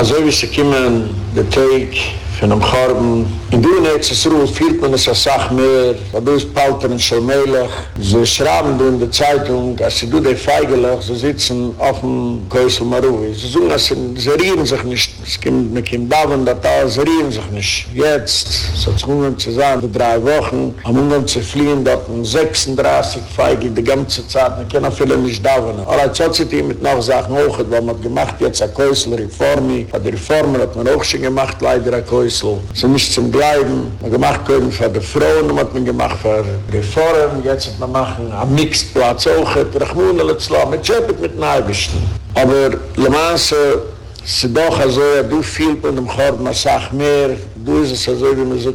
Also wie sie kommen, der Teig, von einem Korben. In du es ruht, fühlt man es als Sach mehr, weil du ist Palter und Schelmelech. Sie schrauben du in der Zeitung, als sie du die Feigelech, sie sitzen auf dem Käusel Marui. Sie sagen, als sie rieren sich nicht, es kommt mit dem Daumen, da da, sie rieren sich nicht. Jetzt, so zu hungern zu sein, die drei Wochen, am hungern zu fliehen, dort ein 36 Feigel, die ganze Zeit, man kann auch viele nicht dauern. Aber als hat mit noch Sachen hoch, weil man gemacht jetzt ein Käusel Reformi, die Reformer hat man auch schon gemacht, leider ein Käusel, Häusl. So nicht zum Bleiben. Man gemacht können für die Frauen, man hat man gemacht für die Foren. Jetzt hat man machen am Mixedplatz auch. Rechmune, let's lau, mit Schöpert mit Neibischten. Aber Le Mans, es ist doch so, du viel von dem Chord, man sagt mehr, du ist es also, wie man so,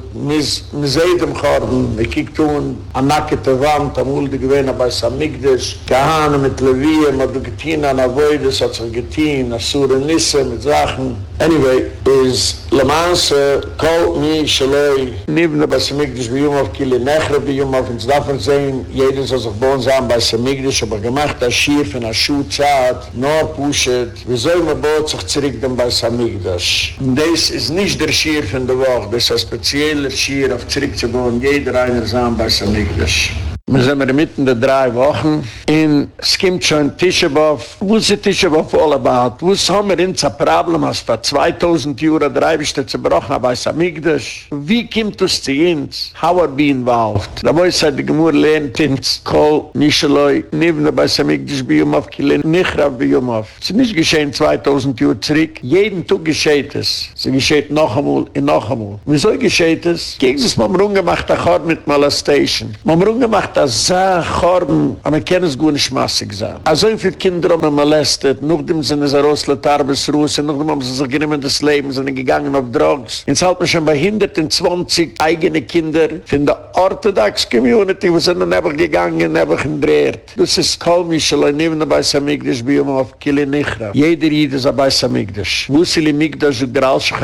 sieht im Chorben, man kiegt um an nackete Wand, am Ulde gewähne bei Samigdash, gehane mit Levier, man hat getien an Avoides, hat sich getien, an Sura Nisse, mit Sachen. Anyway, is Le Mans, kol mi, shaloi, nivne bei Samigdash, bi Yom Kili Nechre, bi Yom Av, ins Daffen sehen, jeder soll sich bohnen sein bei Samigdash, aber gemacht, das Schiff, in der Schuhzeit, nur pushet, wie soll man bohnt sich zurück dann bei Samigdash? Das ist nicht der Schiff in der de woch, des a spezieller Schier auf zurückzubauen, jeder einer sahen bei Samigdash. Wir sind in mitten der drei Wochen in Skim schon Tischebof. Wo ist Tischebof all about? Wo ist haben wir uns ein Problem, als vor 2000 Jura drei bist du zerbrochen, aber es Amigdash? Wie kommt es zu uns? How are we involved? Da wo ist die Gemur lehnt ins Kol, Nischeloi, Nivne bei Samigdash, Biumov, Kilin, Nichra, Biumov. Es ist nicht geschehen 2000 Jura zurück. Jeden Tag gescheht es. Es geschieht noch einmal und noch einmal. Wieso geschieht es? Gegen das Mamrung gemacht, mit Molestation. Mamrung gemacht, dass sa chorben, aber man kann es gut nicht massig sein. Also wie viele Kinder haben wir molestet, noch dem sind es ein Rosler Tarbesruß, noch dem haben sie sich genommen des Lebens, sind gegangen auf Drogs. Jetzt hat man schon bei 120 eigene Kinder von der Orthodox Community, wo sind dann einfach gegangen, einfach gedreht. Das ist Kolmischel, ein Nehmen bei Samigdash, bei ihm auf Kili Nichra. Jeder Jid ist bei Samigdash. Wusili Migdash und der Alschach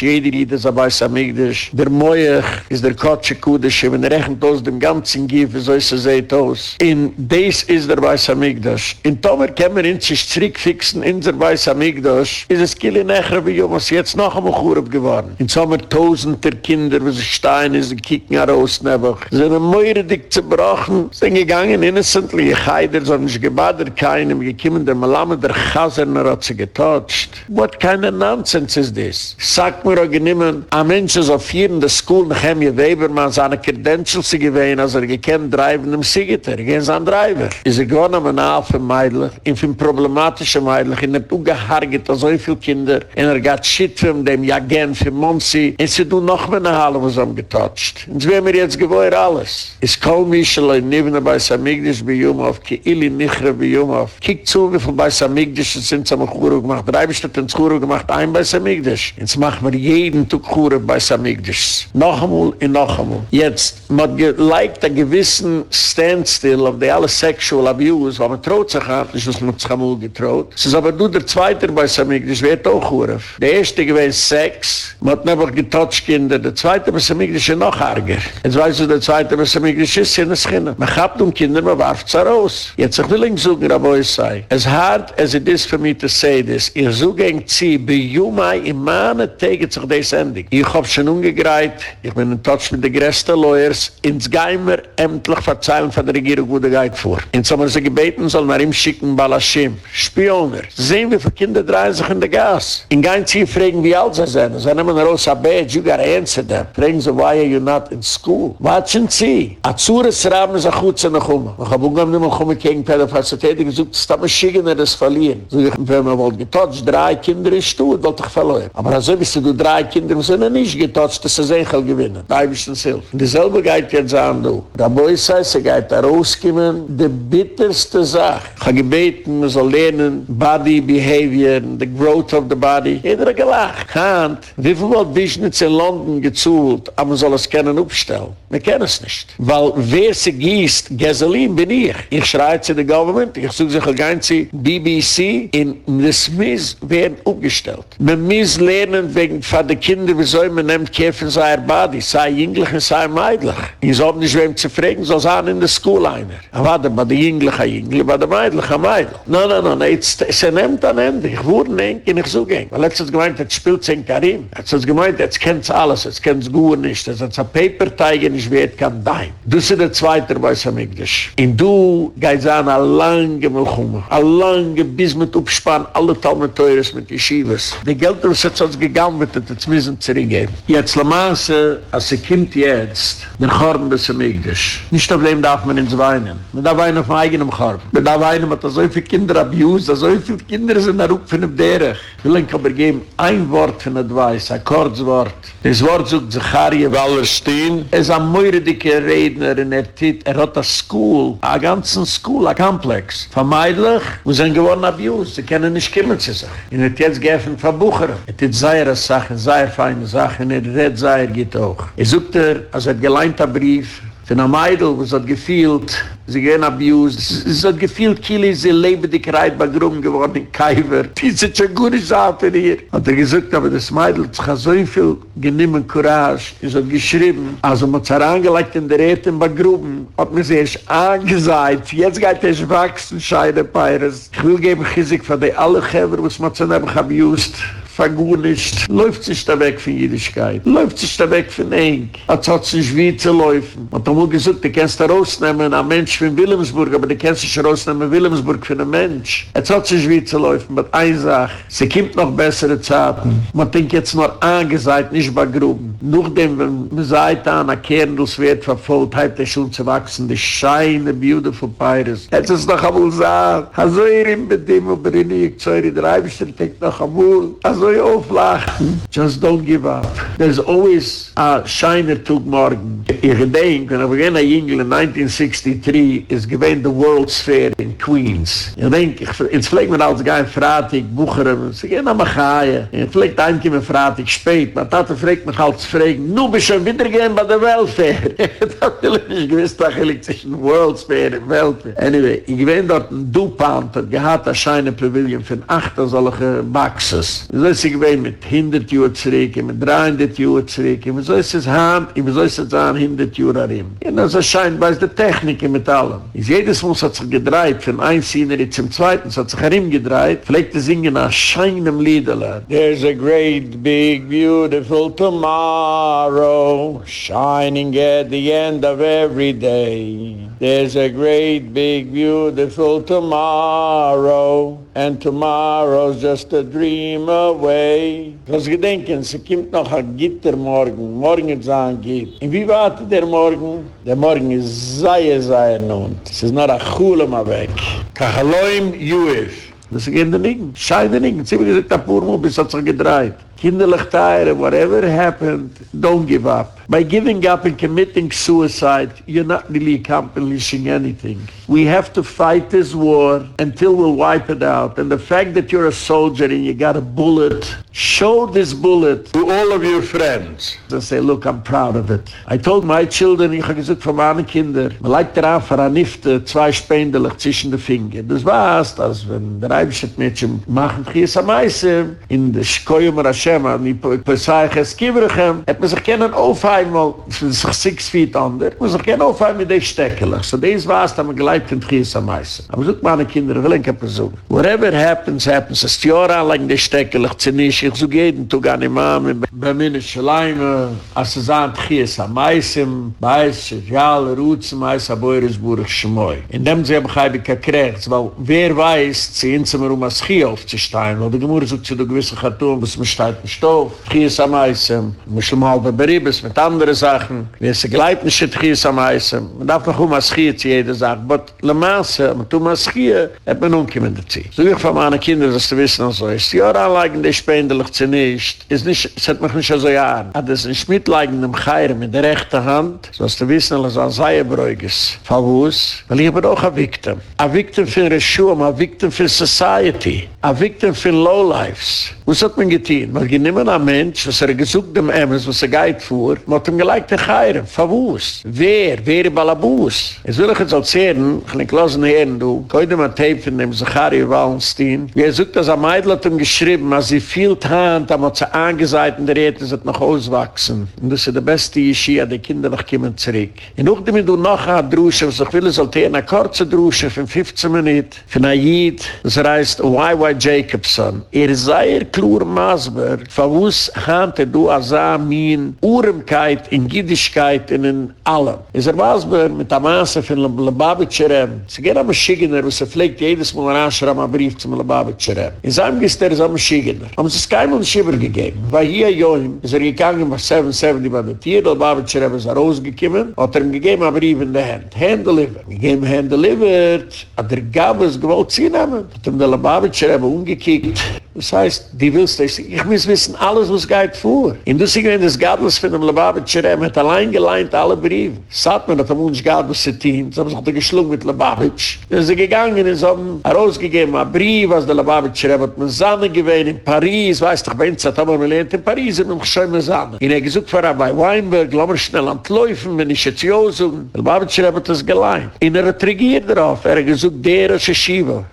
jeder Jid ist bei Samigdash. Der Moyach ist der Kotsche Kudish, wenn er rechnet aus dem ganzen Gif, so ist es seht aus. In des is der Beis Amigdash. In Tomer kämmer in sich zurückfixen in der Beis Amigdash, is es kille necher wie Jomas jetzt noch einmal Churub geworden. In Sommer tausender Kinder, wo sie stein ist, kicken heraus nebach. Sie sind Meure dick zerbrochen, sind gegangen innocently, ich heider, so sie gebadert keinem, gekiemen der Malamme, der Chaserner hat sie getotcht. What kind of nonsense is this? Sag mir auch geniemen, a Mensch ist auf hier in der School, nach Hemje Webermann, seine Credentials sie gewähnen, als er gekennt, driven im Sigeter, gehen sie an Driver. Is er gewonnen am für Meidlich, in für problematische Meidlich, in er ungehargert an so viele Kinder, in er gatt shit für dem Jagen, für Monsi, in sie du noch mehr Halle, was haben getotcht. Und so werden wir jetzt gewohnt alles. Is kaum Mischel, in Nivna bei Samigdisch bei Jumov, ki Ili Nichre bei Jumov. Kiek zu, wie viel bei Samigdisch sind sie am Churu gemacht. Drei bestimmt ins Churu gemacht, ein bei Samigdisch. Jetzt machen wir jeden Tag Churu bei Samigdisch. Noch einmal, in noch einmal. Jetzt, man geliked ein gewissen standstill of the alle sexual abuse, wo man traut sich hat, nicht was man sich amul getraut. Es ist aber nur der Zweite bei Samig, das wird auch huraf. Der Erste gewesen Sex, man hat einfach getotcht Kinder, der Zweite bei Samig ist ja noch arger. Jetzt weißt du, der Zweite bei Samig ist ja das Kinder. Man hat um Kinder, man warft es raus. Jetzt ich will ihn suchen, aber ich sei. As hard as it is for me to say this, ich suche ihn zieh, bei Jumai, im Mahne, tegen sich das Ende. Ich hab schon umgegreit, ich bin in touch mit den größten Lawyers, ins Geimer, ämtlich verzeihen von der Regierung, wo der Geid vor. Und so haben sie gebeten, sollen wir ihm schicken, Balashim, Spioner. Sehen wir, für Kinder drehen sich in der Gas. In kein Ziel fragen, wie alt sie sind. Sie nehmen eine Rosa Badge, you gotta answer them. Fragen sie, why are you not in school? Watschen Sie. Azures Rahmen ist auch gut zu noch um. Ich habe umgegangen, nicht mehr kommen gegen Pädophazität, ich gesagt, das ist aber schicken, das verlieren. So ich, wenn man wohl getotcht, drei Kinder ist du, wollte ich verloren. Aber also, wie du drei Kinder, sind nicht getotcht, das ist ein gewinnen. Da habe ich uns hilf. Dieselbe geht jetzt an, du. Da boi sei, sie geht da rauskommen, die bitterste Sache. Ich habe gebeten, man soll lernen, Body Behavior, the growth of the body. Jeder hat gelacht. Hand, wie viel wird Business in London gezult, aber man soll es kennen aufstellen? Wir kennen es nicht. Weil wer sie gießt, Gasoline bin ich. Ich schreie zu der Government, ich suche sich ein sie BBC, in the Smiths werden aufgestellt. Man muss lernen, wegen von den Kindern, wie soll man nehmen, kämpfen sei er Body, sei jünglich und sei meidlich. Ich soll nicht wem zu fragen, soll sein in der School einer. Er war da bei der Jünglich, ein Jünglich, bei der Meidlich, ein Meidlich. Nein, nein, nein, jetzt, es nimmt an Ende. Ich wurde nicht, ich so gehen. Weil jetzt hat es gemeint, jetzt spielt es in Karim. Jetzt hat es gemeint, jetzt kennt es alles, jetzt kennt es gut nicht. Jetzt hat es ein Paper-Teig, nicht wert kein Dein. Du bist der Zweite, weiß er mich Und du gehst an eine lange Milchumme, eine lange, bis mit Upspann, alle Talmeteures mit Yeshivas. Die Geld, was hat uns gegangen, wird es jetzt müssen zurückgeben. Jetzt, la Masse, als sie kommt jetzt, der Chorben des Amigdash. Nicht auf dem darf man ins Weinen. Man darf weinen auf dem eigenen Chorben. Man darf weinen, man hat so viele Kinder abused, so viele Kinder sind da rup von dem Derech. Ich will Ihnen aber geben, ein Wort von Advice, ein kurzes Wort. Das Wort sucht Zacharie Wallerstein. Er ist ein dicke Redner in er Tit. Er hat eine School, eine ganze School, ein Komplex. Vermeidlich, wo sie geworden abused. Sie können nicht kümmern zu sich. Er hat jetzt geöffnet von Bucheren. Er hat seine Sachen, seine feine Sachen, er redt seine geht auch. Er sucht er, als er geleint ein Brief, Von einer Meidl, wo es hat gefühlt, sie gehen abused, es hat gefühlt, Kili, sie lebe dich reit bei Grum geworden in Kaiwer. Die sind schon gut gesagt für ihr. Hat er gesagt, aber das Meidl hat so viel geniemen Courage, es hat geschrieben, also man hat sich herangelegt in der Erde bei Grum, hat man sich erst angesagt, jetzt geht es wachsen, scheide Peiris. Ich will geben, Chizik, für die alle Geber, was man sich nicht abused. Vergunischt. Läuft sich da weg von Jüdischkeit. Läuft sich da weg von Eng. Als hat sich wie zu laufen. Und da muss gesagt, du kannst da rausnehmen, ein Mensch von Wilhelmsburg, aber du kannst dich rausnehmen, Wilhelmsburg für einen Mensch. Als hat sich wie zu laufen. Mit einer Sache, sie kommt noch bessere Zeiten. Man denkt jetzt nur angesagt, nicht bei Gruppen. Nachdem, wenn man sagt, an der Kern, das wird verfolgt, hat er schon zu wachsen, die scheine, beautiful Pirates. Jetzt ist noch einmal gesagt, also ihr im Bedingung, aber ich nicht, so ihr drei, ich denke noch einmal, also ihr auflachen, just don't give up. There's always a shiner tug morgen. Ich denke, wenn ich in England in 1963, ist gewähnt the World's Fair in Queens. Ich denke, jetzt fliegt man als gein Fratig, Bucherem, sie gehen nach Machaia. Ich fliegt ein Kind Fratig spät, man Tate fragt mich als fragen, nu bist schon wieder gehen bei der Welfare. das will ich nicht gewiss, da liegt zwischen World's Fair und Welfare. Anyway, ich gewähnt dort ein Dupant, hat gehad a shiner Pavilion von achter solche Baxes. Das ist gewesen mit 100 Jahren zurück, mit 300 Jahren zurück, und so ist es haben, und so ist es an 100 Jahren arim. Und das erscheint bei der Technik mit allem. Ist jedes Mal hat sich gedreht, von ein Scenery zum Zweiten, hat sich arim gedreht, vielleicht singen nach scheinem Liederle. There's a great, big, beautiful tomorrow, shining at the end of every day. There's a great, big, beautiful tomorrow, and tomorrow's just a dream away. Das Gedenken, sie kommt noch ein Gitter morgen, morgen ist ein Gitter. Und wie wartet der Morgen? Der Morgen ist sehr, sehr nun. Es ist noch ein Chule mal weg. Kachaloim Juif. Das ist ein Gitter Scheide nicht. Sie haben gesagt, der Purmo bis hat sich gedreht. Kinderlich teire, whatever happened, don't give up. By giving up and committing suicide, you're not really accomplishing anything. We have to fight this war until we'll wipe it out. And the fact that you're a soldier and you got a bullet, show this bullet to all of your friends. And say, look, I'm proud of it. I told my children, ich habe gesagt von meinen Kindern, man legt daran für eine Nifte zwei Spendelich zwischen den Fingern. Das war's, dass wenn der Eibschat-Mädchen machen, chies am Eise, in der Schkoyum Rashem, an die Pesach es Kibrachem, hat man sich kennen aufheim, weil es sich six feet under, man sich kennen aufheim mit den Steckelach. So des war's, da man gleibt in chies am Eise. Aber so meine Kinder, will ich ein Person. Whatever happens, happens. Es ist Jahre anlegen die Steckelach, zu nicht, ich so jeden Tag an die Mama, bei mir nicht Schleime, als es an chies am Eise, bei es, ja, alle Rutsen, meis, aber es burig schmoi. In dem sie haben ich gekriegt, weil wer weiß, sie in Zimmer um das Chie aufzustehen, weil die Gemüse sucht zu der gewissen Karton, was man steht im Stoff, Chies am Eisem, man muss mal bei Beribes mit anderen Sachen, wie es gleibt nicht mit Chies am Eisem, man darf noch um das Chie zu jeder Sache, aber le Masse, man tun das Chie, hat man umgekommen dazu. So ich von meinen Kindern, dass du wissen, so ist, die Ohranleigen, die spendelig zu nicht, ist nicht, es hat mich nicht so jahren, hat es ein Schmittleigen im Chayr mit der rechten Hand, so dass du wissen, dass es ein Seierbräugis, Favus, weil ich bin auch ein Victim. Ein Victim für eine Schuhe, ein Victim für Society, ein Victim für Lowlifes. Was hat man getan? Man genommen ein Mensch, was er gesucht dem Emmes, was er geht vor, hat ihm gleich den Chayram, verwus. Wer? Wer ist Balabus? Es will ich jetzt erzählen, ich lege los in die Ehren, du, heute mal Tape von dem Zachari Wallenstein, wie er sucht, dass er Meidl hat ihm geschrieben, als sie viel Hand, da muss er angeseit in der Erde, es noch auswachsen. Und das ist der beste Yeshia, die Kinder noch kommen zurück. Und auch damit du noch ein Drusche, was ich will, sollte eine kurze Drusche von 15 Minuten, von Ayid, das heißt Y.Y. Jacobson. Er sei er klur Masber, verwus hante du asa min Uremkeit in Giddischkeit in in allem. Es er Masber mit der Masse von Lubavitcherem. Sie gehen am Schigener, was er pflegt jedes Mal an Aschram a Brief zum Lubavitcherem. In seinem Gister ist am Schigener. Haben sie es keinem und Schieber gegeben. Weil hier Joim ist er gegangen bei 770 bei der Tier, Lubavitcherem ist er rausgekommen, hat er ihm gegeben a Brief in der Hand. Hand delivered. Gegeben Hand delivered. Hat er gab es gewollt ziehen haben. Hat ihm der Lubavitcherem umgekickt. Das heißt, die willst du, ich muss wissen, alles was geht vor. In du sieg, wenn das Gadlis von dem Lubavitcher haben, hat allein geleint alle Briefe. Sagt man, dass er muss Gadlis zetien, so haben sich geschlungen mit Lubavitch. Dann sind gegangen und haben herausgegeben, ein Brief, was der Lubavitcher hat mit Sanne gewähnt in Paris, weißt du, wenn es hat aber gelernt in Paris, und ich schäume Sanne. Und er gesagt, vor bei Weinberg, lass mal schnell an Läufen, wenn ich jetzt Josung. Der Lubavitcher hat das geleint. Und er hat regiert darauf, er hat gesagt, der ist.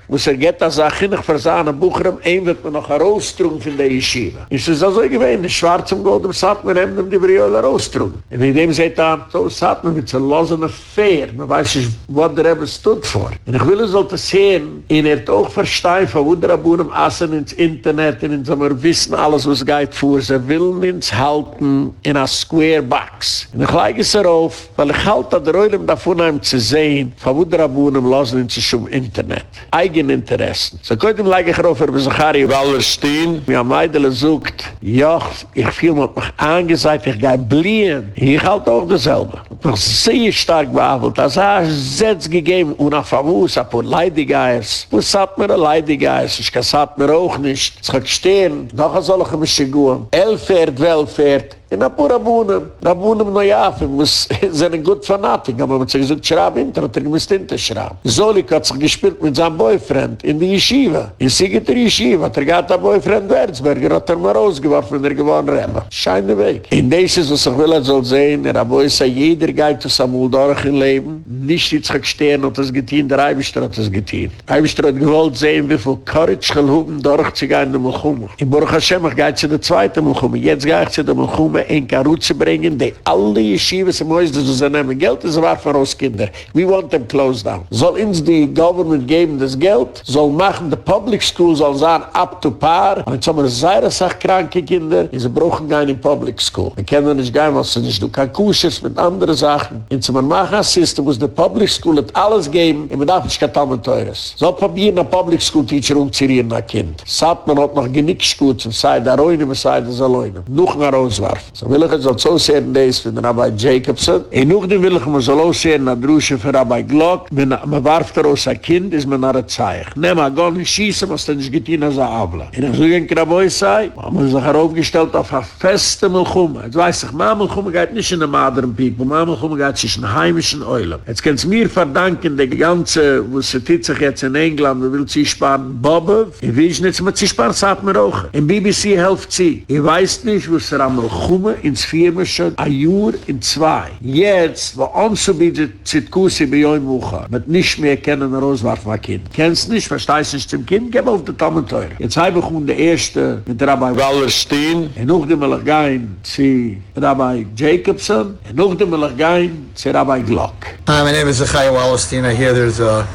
Wo es er geht, als er kinnig für seine Bucher, ein wird man noch heraustrung von der Yeshiva. Es ist also gewesen, in schwarzem Gold, im Satmer, haben wir die Briola heraustrung. Und in dem seht er, so Satmer mit so losen Affair, man weiß nicht, was der Rebbe stut vor. Und ich will es das sehen, in er doch verstehen, von wo der Abunem assen ins Internet, und in so wir wissen alles, was geht vor, sie will uns halten in a square box. Und ich lege es darauf, weil ich halte der Reulem davon, um zu sehen, von wo der Abunem losen ins Internet. Eigeninteressen. So könnte ich lege ich darauf, er Zachari, stehen, wie ein Meidele sucht, ja, ich fühle mich mich angesagt, ich gehe bliehen. Ich halte auch dasselbe. Ich sehr stark behauptet, dass er Setz gegeben und auf der Fuß, ein paar Leidigeiers. Wo sagt mir ein Leidigeiers? Ich kann mir auch nicht. Es kann stehen, nachher soll ich mich schicken. Elfert, Welfert, In Apura Buhnen, da Buhnen Neuafen, muss seine gut Fanatik, aber man hat sich gesagt, schraub hinter, hat er gemüßt hinter schraub. Solik hat sich gespielt mit seinem Boyfriend in die Yeshiva. In Siegiter Yeshiva, hat er gehad der Boyfriend Wertzberger, hat er mal rausgeworfen, wenn er gewohnt Rebbe. Scheine Weg. In Deses, was ich will, er soll sehen, er habe euch gesagt, jeder geht aus Amul Dorach im Leben, nicht jetzt gestehen hat es getehen, der Eibischter hat es getehen. Eibischter hat gewollt sehen, wie viel Courage gelhoben, Dorach zu gehen in der Mulchum. In Baruch Hashem, ich gehe zu der zweiten Mulchum, jetzt gehe ich zu der Mulchum, Yeshiva in Karutze bringen, die alle Yeshiva sind moist, dass sie nehmen Geld, das war für uns Kinder. We want them closed down. Soll uns die Government geben das Geld, soll machen, die Public School soll sein up to par, und jetzt haben wir sehr, sehr kranke Kinder, die sie brauchen in Public School. Wir können nicht gehen, was sie nicht, du kann Kusches mit anderen Sachen. Und sie machen ein System, es die Public School hat alles geben, und man darf nicht gar teures. So probieren, ein Public School Teacher umzurieren, ein Kind. Sagt man hat noch genick gut, und sei da rein, und sei da so leun. Noch ein Rauswarf. So will ich jetzt so sehen, das von Rabbi Jacobson. Und noch nicht will ich mir so sehen, nach Drusche von Rabbi Glock. Wenn man warft er aus ein Kind, ist man nach der Zeich. Nehm mal, gar nicht schießen, was dann nicht geht in der Abla. Und ich ich habe euch gesagt, man muss sich heraufgestellt auf eine feste Milchumme. Jetzt weiß ich, meine Milchumme geht nicht in der Madern Peak, meine Milchumme geht sich in heimischen Eulen. Jetzt kannst du mir verdanken, die ganze, wo sie sich jetzt in England, wo will sie sparen, Bobbe. Ich weiß nicht, was sie sparen, sagt mir auch. In BBC helft sie. Ich weiß nicht, wo sie am Milchumme ins Firma schon ein Jahr in zwei. Jetzt, wo uns so bitte Zitkusi bei euch Mucha, mit nicht mehr kennen ein Roswarf Kind. Kennst nicht, verstehst nicht zum Kind, gib auf die Tammenteure. Jetzt habe ich um die Erste mit Rabbi Wallerstein, und noch dem will ich gehen zu Rabbi Jacobson, und noch dem will ich gehen zu Rabbi Glock. Hi, my name is Zachai Wallerstein. I hear there's a,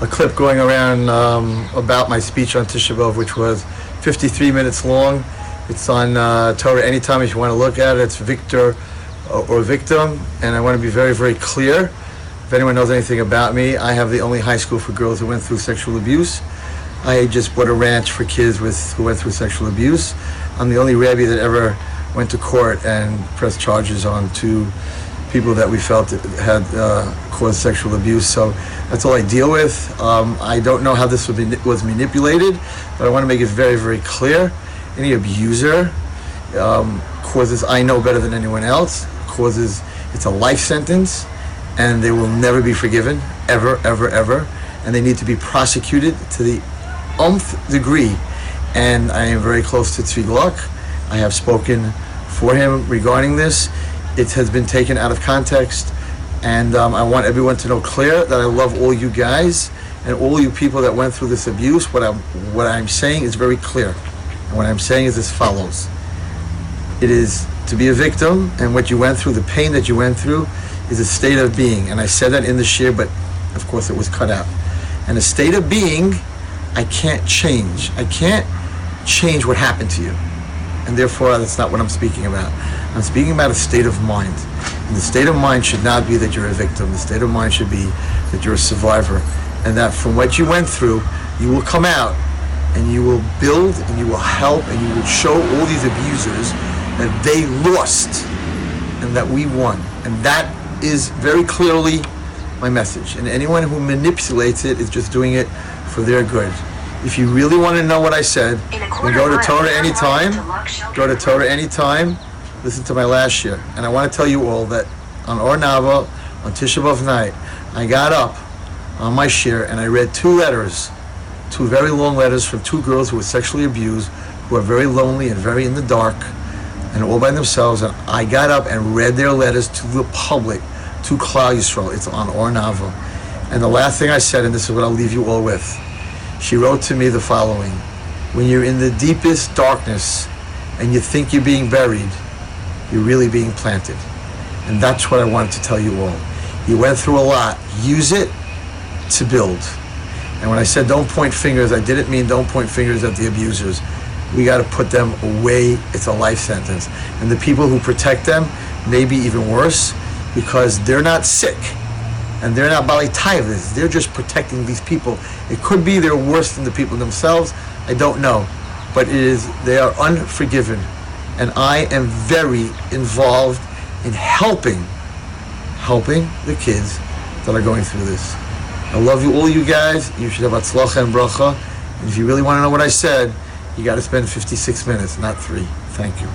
a clip going around um, about my speech on Tisha B'Av, which was 53 minutes long. It's on uh, Torah anytime if you want to look at it. It's Victor uh, or Victim. And I want to be very, very clear. If anyone knows anything about me, I have the only high school for girls who went through sexual abuse. I just bought a ranch for kids with who went through sexual abuse. I'm the only rabbi that ever went to court and pressed charges on two people that we felt had uh, caused sexual abuse. So that's all I deal with. Um, I don't know how this be, was manipulated, but I want to make it very, very clear any abuser. Um, causes I know better than anyone else causes it's a life sentence and they will never be forgiven ever ever ever. And they need to be prosecuted to the umph degree. And I am very close to Tzvi Gluck I have spoken for him regarding this. It has been taken out of context, and um, I want everyone to know clear that I love all you guys and all you people that went through this abuse. What I'm what I'm saying is very clear, and what I'm saying is as follows: It is to be a victim, and what you went through, the pain that you went through, is a state of being. And I said that in the shiur, but of course it was cut out. And a state of being, I can't change. I can't change what happened to you. And therefore, that's not what I'm speaking about. I'm speaking about a state of mind. And the state of mind should not be that you're a victim. The state of mind should be that you're a survivor. And that from what you went through, you will come out and you will build and you will help and you will show all these abusers that they lost and that we won. And that is very clearly my message. And anyone who manipulates it is just doing it for their good. If you really want to know what I said, then go to Torah anytime. Go to Torah anytime. Listen to my last year. And I want to tell you all that on Ohr Naava, on Tisha B'Av night, I got up on my share and I read two letters, two very long letters from two girls who were sexually abused, who are very lonely and very in the dark and all by themselves. And I got up and read their letters to the public, to Klal Yisrael. It's on Ohr Naava. And the last thing I said, and this is what I'll leave you all with, she wrote to me the following When you're in the deepest darkness and you think you're being buried, you're really being planted. And that's what I wanted to tell you all. You went through a lot. Use it to build. And when I said don't point fingers, I didn't mean don't point fingers at the abusers. We got to put them away. It's a life sentence. And the people who protect them may be even worse because they're not sick and they're not Bali Taivas. They're just protecting these people. It could be they're worse than the people themselves. I don't know. But it is they are unforgiven. And I am very involved in helping helping the kids that are going through this. I love you all you guys. You should have atzlacha and bracha. And if you really want to know what I said, you got to spend 56 minutes, not three. Thank you.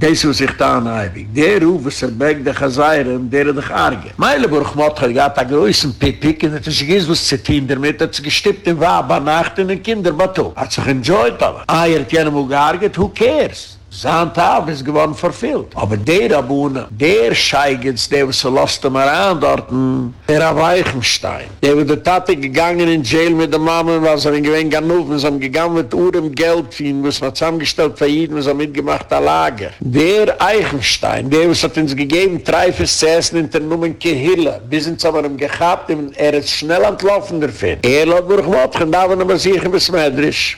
Deze was ich da naibig. Der Ruf, was er beg de Chazayram, der er dich arge. Meile Burgmott hat gehad a größen Pipik, und hat sich gewiss was zettin damit, hat sich gestippt in Waba nacht in den Kinderbato. Hat sich enjoyed aber. Ah, er hat jenem ugearget, who cares? Zahn Tag ist geworden verfehlt. Aber der Abuna, der Scheigens, der was er lost ihm heran dort, der Ab Eichenstein, der wird der Tate gegangen in Jail mit der Mama, was er in gewinn Ganoven, sie haben gegangen mit Urem Geld für was man zusammengestellt für jeden, was er mitgemacht hat, Lager. Der Eichenstein, der was hat uns gegeben, drei fürs Zessen in der Numen Kehille, bis ins aber ihm gehabt, er ist schnell entlaufen davon. Er hat Burgmott, und da war er sich ein bisschen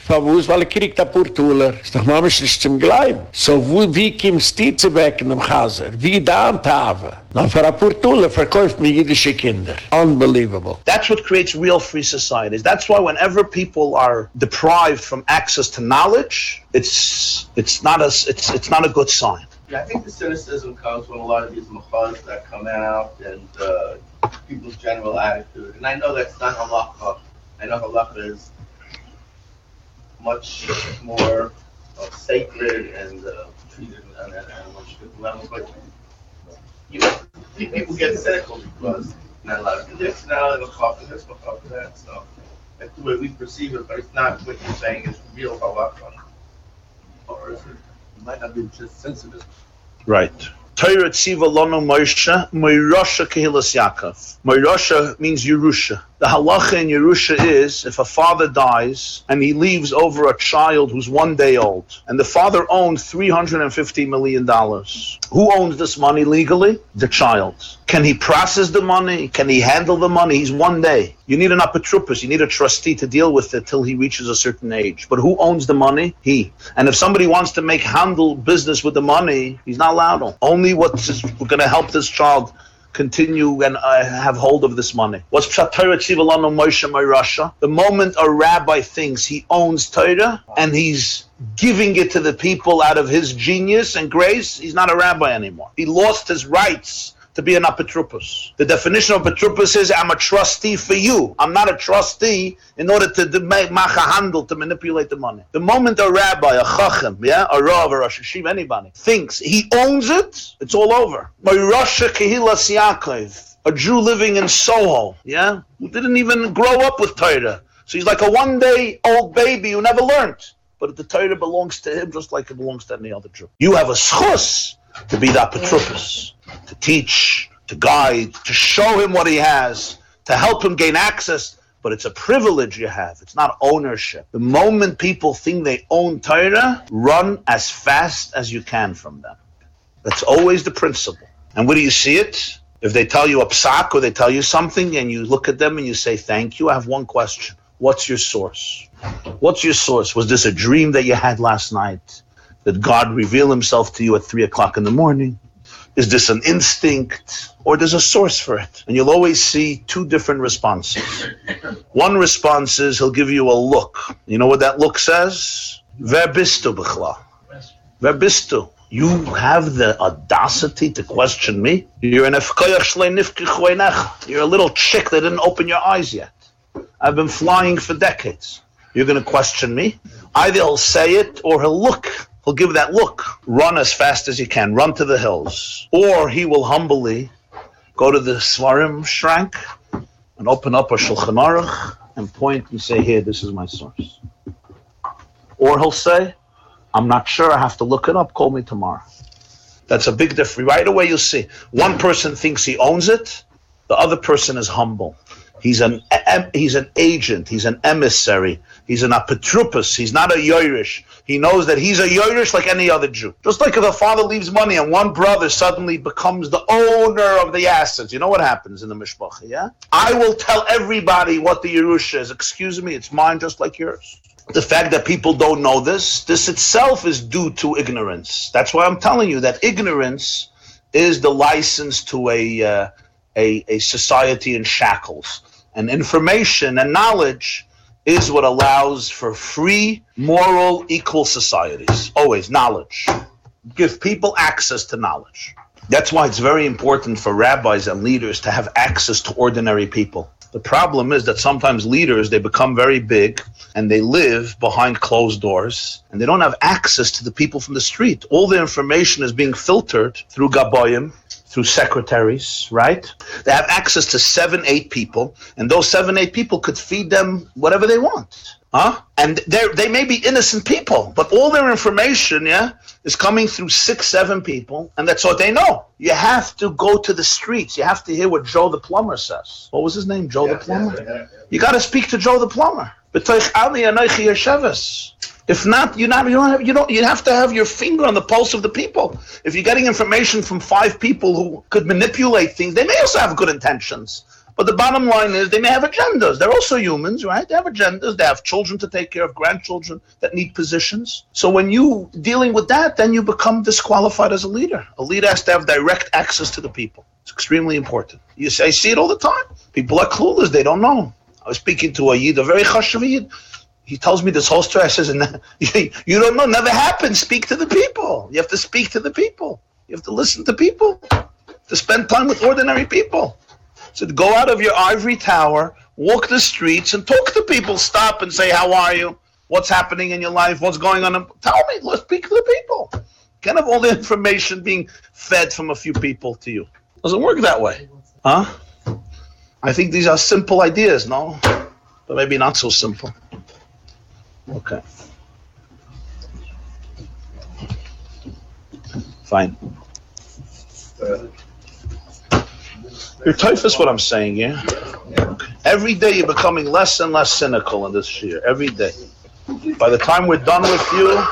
von wo es, weil er kriegt ein Purtuler. Ist doch Mama, nicht zum Gleib. So wo, wie kommst du zu weg in dem Chaser? Wie da an Tave? Na, für ein Portule verkauft mir jüdische Kinder. Unbelievable. That's what creates real free societies. That's why whenever people are deprived from access to knowledge, it's, it's, not, a, it's, it's not a good sign. Yeah, I think the cynicism comes from a lot of these machas that come out and uh, people's general attitude. And I know that's not halacha. I know halacha is much more uh, sacred and uh, treated on a, on much different level. But you know, people get cynical because not a lot of conditionality, machal this, machal that. So that's the way we perceive it, but it's not what you're saying is real halacha. Or is it? It might not be just sensitive. Right. Torah tziva lono Moshe, Moirosha kehilas Yaakov. Moirosha means Yerusha. The halacha in Yerusha is if a father dies and he leaves over a child who's one day old, and the father owned $350 million. Who owns this money legally? The child. Can he process the money? Can he handle the money? He's one day. You need an apotropos, you need a trustee to deal with it till he reaches a certain age. But who owns the money? He. And if somebody wants to make handle business with the money, he's not allowed. Only what's going to help this child continue and uh, have hold of this money. What's Moshe? The moment a rabbi thinks he owns Torah and he's giving it to the people out of his genius and grace, he's not a rabbi anymore. He lost his rights to be an apotropos. The definition of apotropos is I'm a trustee for you. I'm not a trustee in order to make make a handle to manipulate the money. The moment a rabbi, a chacham, yeah, a rav, a shashiv, anybody thinks he owns it, it's all over. My Rasha Kehilas Yaakov, a Jew living in Soho, yeah, who didn't even grow up with Torah. So he's like a one-day old baby who never learned. but the Torah belongs to him just like it belongs to any other Jew. You have a schus to be the apotropos, to teach, to guide, to show him what he has, to help him gain access. But it's a privilege you have. It's not ownership. The moment people think they own Torah, run as fast as you can from them. That's always the principle. And where do you see it? If they tell you a psak or they tell you something and you look at them and you say thank you, I have one question. What's your source? What's your source? Was this a dream that you had last night? That God reveal himself to you at three o'clock in the morning? Is this an instinct or there's a source for it? And you'll always see two different responses. One response is he'll give you a look. You know what that look says? Verbistu b'chla. Verbistu. You have the audacity to question me? You're an You're a little chick that didn't open your eyes yet. I've been flying for decades. You're going to question me? Either he'll say it or he'll look. He'll give that look. Run as fast as you can. Run to the hills. Or he will humbly go to the Seforim shrank and open up a Shulchan Aruch and point and say, here, this is my source. Or he'll say, I'm not sure. I have to look it up. Call me tomorrow. That's a big difference. Right away, you'll see. One person thinks he owns it. The other person is humble. He's an he's an agent. He's an emissary. He's an apotropos. He's not a yoirish. He knows that he's a yoirish like any other Jew. Just like if a father leaves money and one brother suddenly becomes the owner of the assets, you know what happens in the mishpacha? Yeah, I will tell everybody what the Yerusha is. Excuse me, it's mine just like yours the fact that people don't know this, this itself is due to ignorance. That's why I'm telling you that ignorance is the license to a, uh, a, a society in shackles. And information and knowledge is what allows for free, moral, equal societies. Always knowledge. Give people access to knowledge. That's why it's very important for rabbis and leaders to have access to ordinary people. The problem is that sometimes leaders they become very big and they live behind closed doors and they don't have access to the people from the street. All the information is being filtered through gaboyim, through secretaries, right? They have access to seven, eight people, and those seven, eight people could feed them whatever they want. Huh? And they they may be innocent people, but all their information, yeah, is coming through six, seven people, and that's what they know. You have to go to the streets. You have to hear what Joe the plumber says. What was his name? Joe yeah, the plumber. Yeah, yeah, you got to speak to Joe the plumber. If not, you not you don't have you don't you have to have your finger on the pulse of the people. If you're getting information from five people who could manipulate things, they may also have good intentions. But the bottom line is they may have agendas. They're also humans, right? They have agendas. They have children to take care of, grandchildren that need positions. So when you dealing with that, then you become disqualified as a leader. A leader has to have direct access to the people. It's extremely important. You say, I see it all the time. People are clueless. They don't know. I was speaking to a yid, a very chashav yid. He tells me this whole story. I says, and you don't know, never happened. Speak to the people. You have to speak to the people. You have to listen to people. To spend time with ordinary people. So go out of your ivory tower, walk the streets, and talk to people. Stop and say, "How are you? What's happening in your life? What's going on?" Tell me. Let's speak to the people. Can't have all the information being fed from a few people to you. Doesn't work that way, huh? I think these are simple ideas, no, but maybe not so simple. Okay. Fine. You're typhus what I'm saying, yeah? Every day you're becoming less and less cynical in this year. Every day. By the time we're done with you,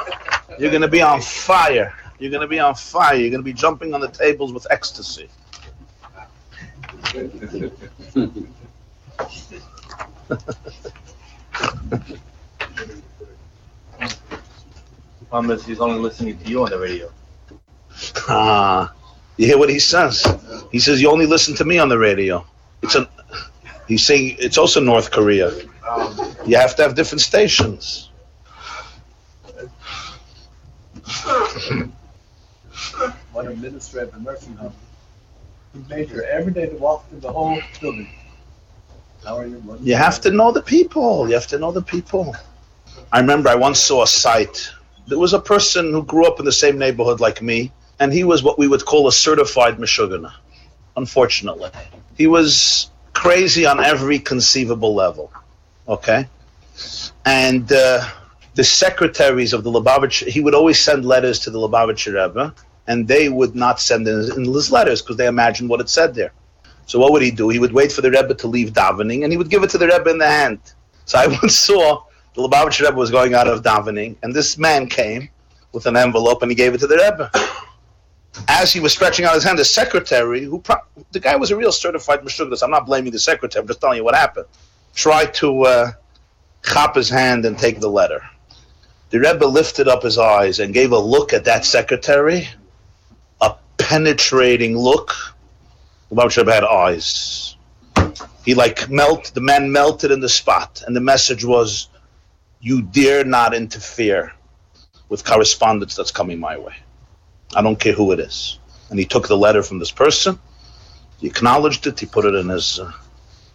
you're going to be on fire. You're going to be on fire. You're going to be jumping on the tables with ecstasy. Thomas, he's only listening to you on the radio. Ah. You hear what he says? He says, "You only listen to me on the radio." It's a. He's saying it's also North Korea. You have to have different stations. One administrator of a nursing home. He made sure every day to walk through the whole building. How are you? You have to know the people. You have to know the people. I remember I once saw a site. There was a person who grew up in the same neighborhood like me and he was what we would call a certified Meshuggah, unfortunately. He was crazy on every conceivable level, okay? And uh, the secretaries of the Lubavitch, he would always send letters to the Lubavitcher Rebbe, and they would not send in his, in his letters because they imagined what it said there. So what would he do? He would wait for the Rebbe to leave davening, and he would give it to the Rebbe in the hand. So I once saw the Lubavitcher Rebbe was going out of davening, and this man came with an envelope, and he gave it to the Rebbe. As he was stretching out his hand, the secretary, who pro- the guy was a real certified meshugdas. I'm not blaming the secretary. I'm just telling you what happened. Tried to uh, chop his hand and take the letter. The Rebbe lifted up his eyes and gave a look at that secretary, a penetrating look. Lubavitcher Rebbe had eyes. He like melt. The man melted in the spot, and the message was, "You dare not interfere with correspondence that's coming my way. I don't care who it is." And he took the letter from this person. He acknowledged it. He put it in his uh,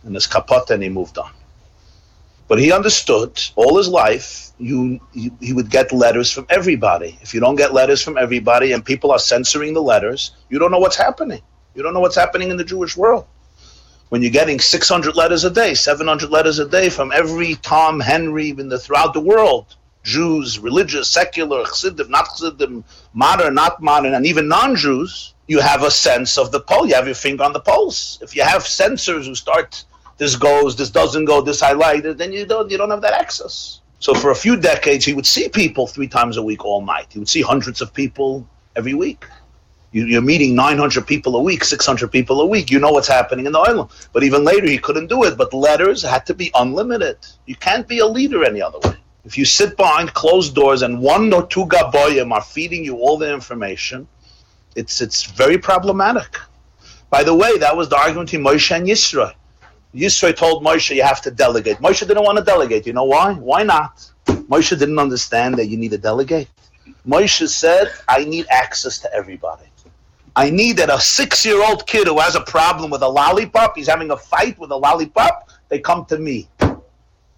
in his kapot, and he moved on. But he understood all his life. You, you he would get letters from everybody. If you don't get letters from everybody, and people are censoring the letters, you don't know what's happening. You don't know what's happening in the Jewish world when you're getting 600 letters a day, 700 letters a day from every Tom Henry in the throughout the world, Jews, religious, secular, Chassidim, not Chassidim, modern, not modern, and even non-Jews, you have a sense of the pulse. You have your finger on the pulse. If you have censors who start, this goes, this doesn't go, this highlighted, then you don't, you don't have that access. So for a few decades, he would see people three times a week all night. He would see hundreds of people every week. You, you're meeting 900 people a week, 600 people a week. You know what's happening in the island. But even later, he couldn't do it. But letters had to be unlimited. You can't be a leader any other way. If you sit behind closed doors and one or two gaboyim are feeding you all the information, it's it's very problematic. By the way, that was the argument between Moshe and Yisro. Yisro told Moshe you have to delegate. Moshe didn't want to delegate. You know why? Why not? Moshe didn't understand that you need to delegate. Moshe said, I need access to everybody. I need that a six year old kid who has a problem with a lollipop, he's having a fight with a lollipop, they come to me.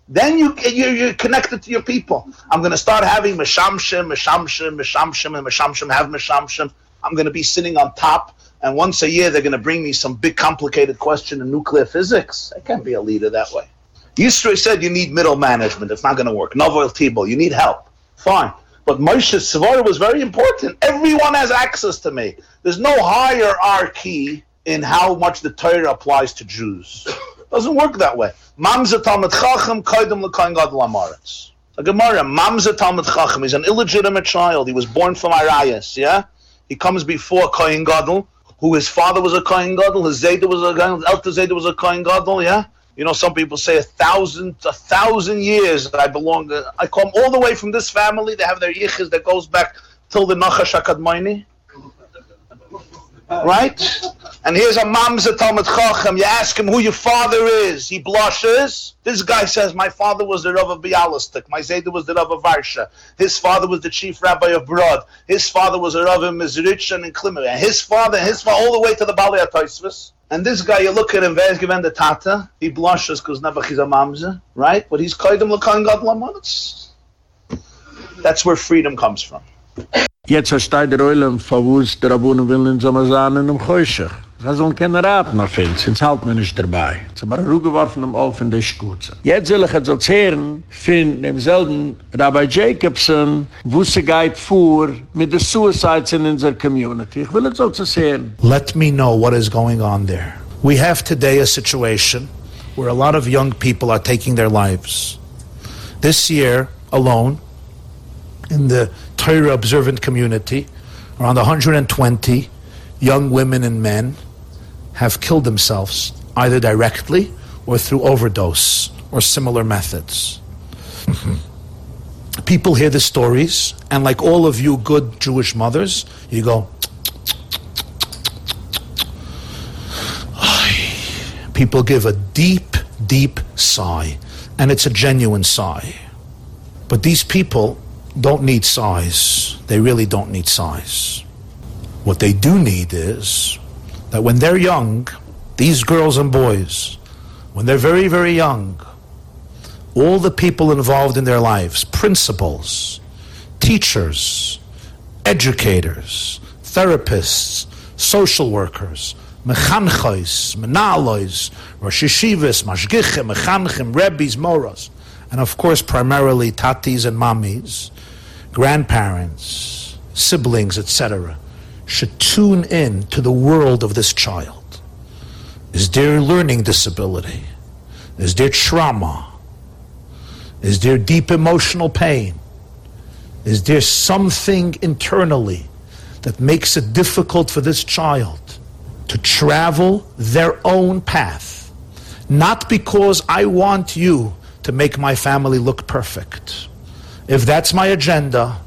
Then you, you're, you're connected to your people. I'm going to start having Meshamshim, Meshamshim, Meshamshim, and Meshamshim have Meshamshim. I'm going to be sitting on top, and once a year they're going to bring me some big complicated question in nuclear physics. I can't be a leader that way. Yisro said you need middle management. It's not going to work. Novel Tibel, you need help. Fine. But Moshe's Svara was very important. Everyone has access to me. There's no hierarchy in how much the Torah applies to Jews. It Doesn't work that way. Mamza Talmid Chacham Koidem L'Koin Gadol Amaretz. A Gemara, Mamza Talmid Chacham. He's an illegitimate child. He was born from Arias. Yeah, he comes before Kohen Gadol, who his father was a Kohen Gadol, his Zayda was a Elta Zayda was a Kohen Gadol. Yeah, you know, some people say a thousand, a thousand years that I belong. To, I come all the way from this family. They have their yichus that goes back till the Nachash Akadmaini. Right? And here's a Mamza Talmid Chacham. You ask him who your father is. He blushes. This guy says, My father was the Rav of Bialystok. My Zayda was the Rav of Varsha. His father was the chief rabbi of Brod. His father was a Rav of Mizrich and in Klimer. And his father, his father, all the way to the Bali Atoisvis. And this guy, you look at him, where's given the Tata? He blushes because a Mamza, right? But he's Koidem Lakan God Lamanitz. That's where freedom comes from. Jetzt versteht der Eulam, verwusst der Rabunen will in Sollen keine Raten auf sonst halt man nicht dabei. Haben geworfen am in der Schkutze. Jetzt will ich jetzt von demselben Rabbi Jacobson, wo sie geht vor mit den Suicides in unserer Community. Ich will jetzt. Let me know what is going on there. We have today a situation where a lot of young people are taking their lives. This year alone, in the Torah observant community, around 120 young women and men have killed themselves, either directly or through overdose or similar methods. People hear the stories, and like all of you good Jewish mothers, you go, people give a deep, deep sigh, and it's a genuine sigh. But these people don't need sighs. They really don't need sighs. What they do need is that when they're young, these girls and boys, when they're very, very young, all the people involved in their lives, principals, teachers, educators, therapists, social workers, mechanchos, menalois, rosh yeshivas, mashgichim, mechanchim, rebbis, moros, and of course, primarily tatis and mommies, grandparents, siblings, etc., should tune in to the world of this child. Is there learning disability? Is there trauma? Is there deep emotional pain? Is there something internally that makes it difficult for this child to travel their own path? Not because I want you to make my family look perfect. If that's my agenda,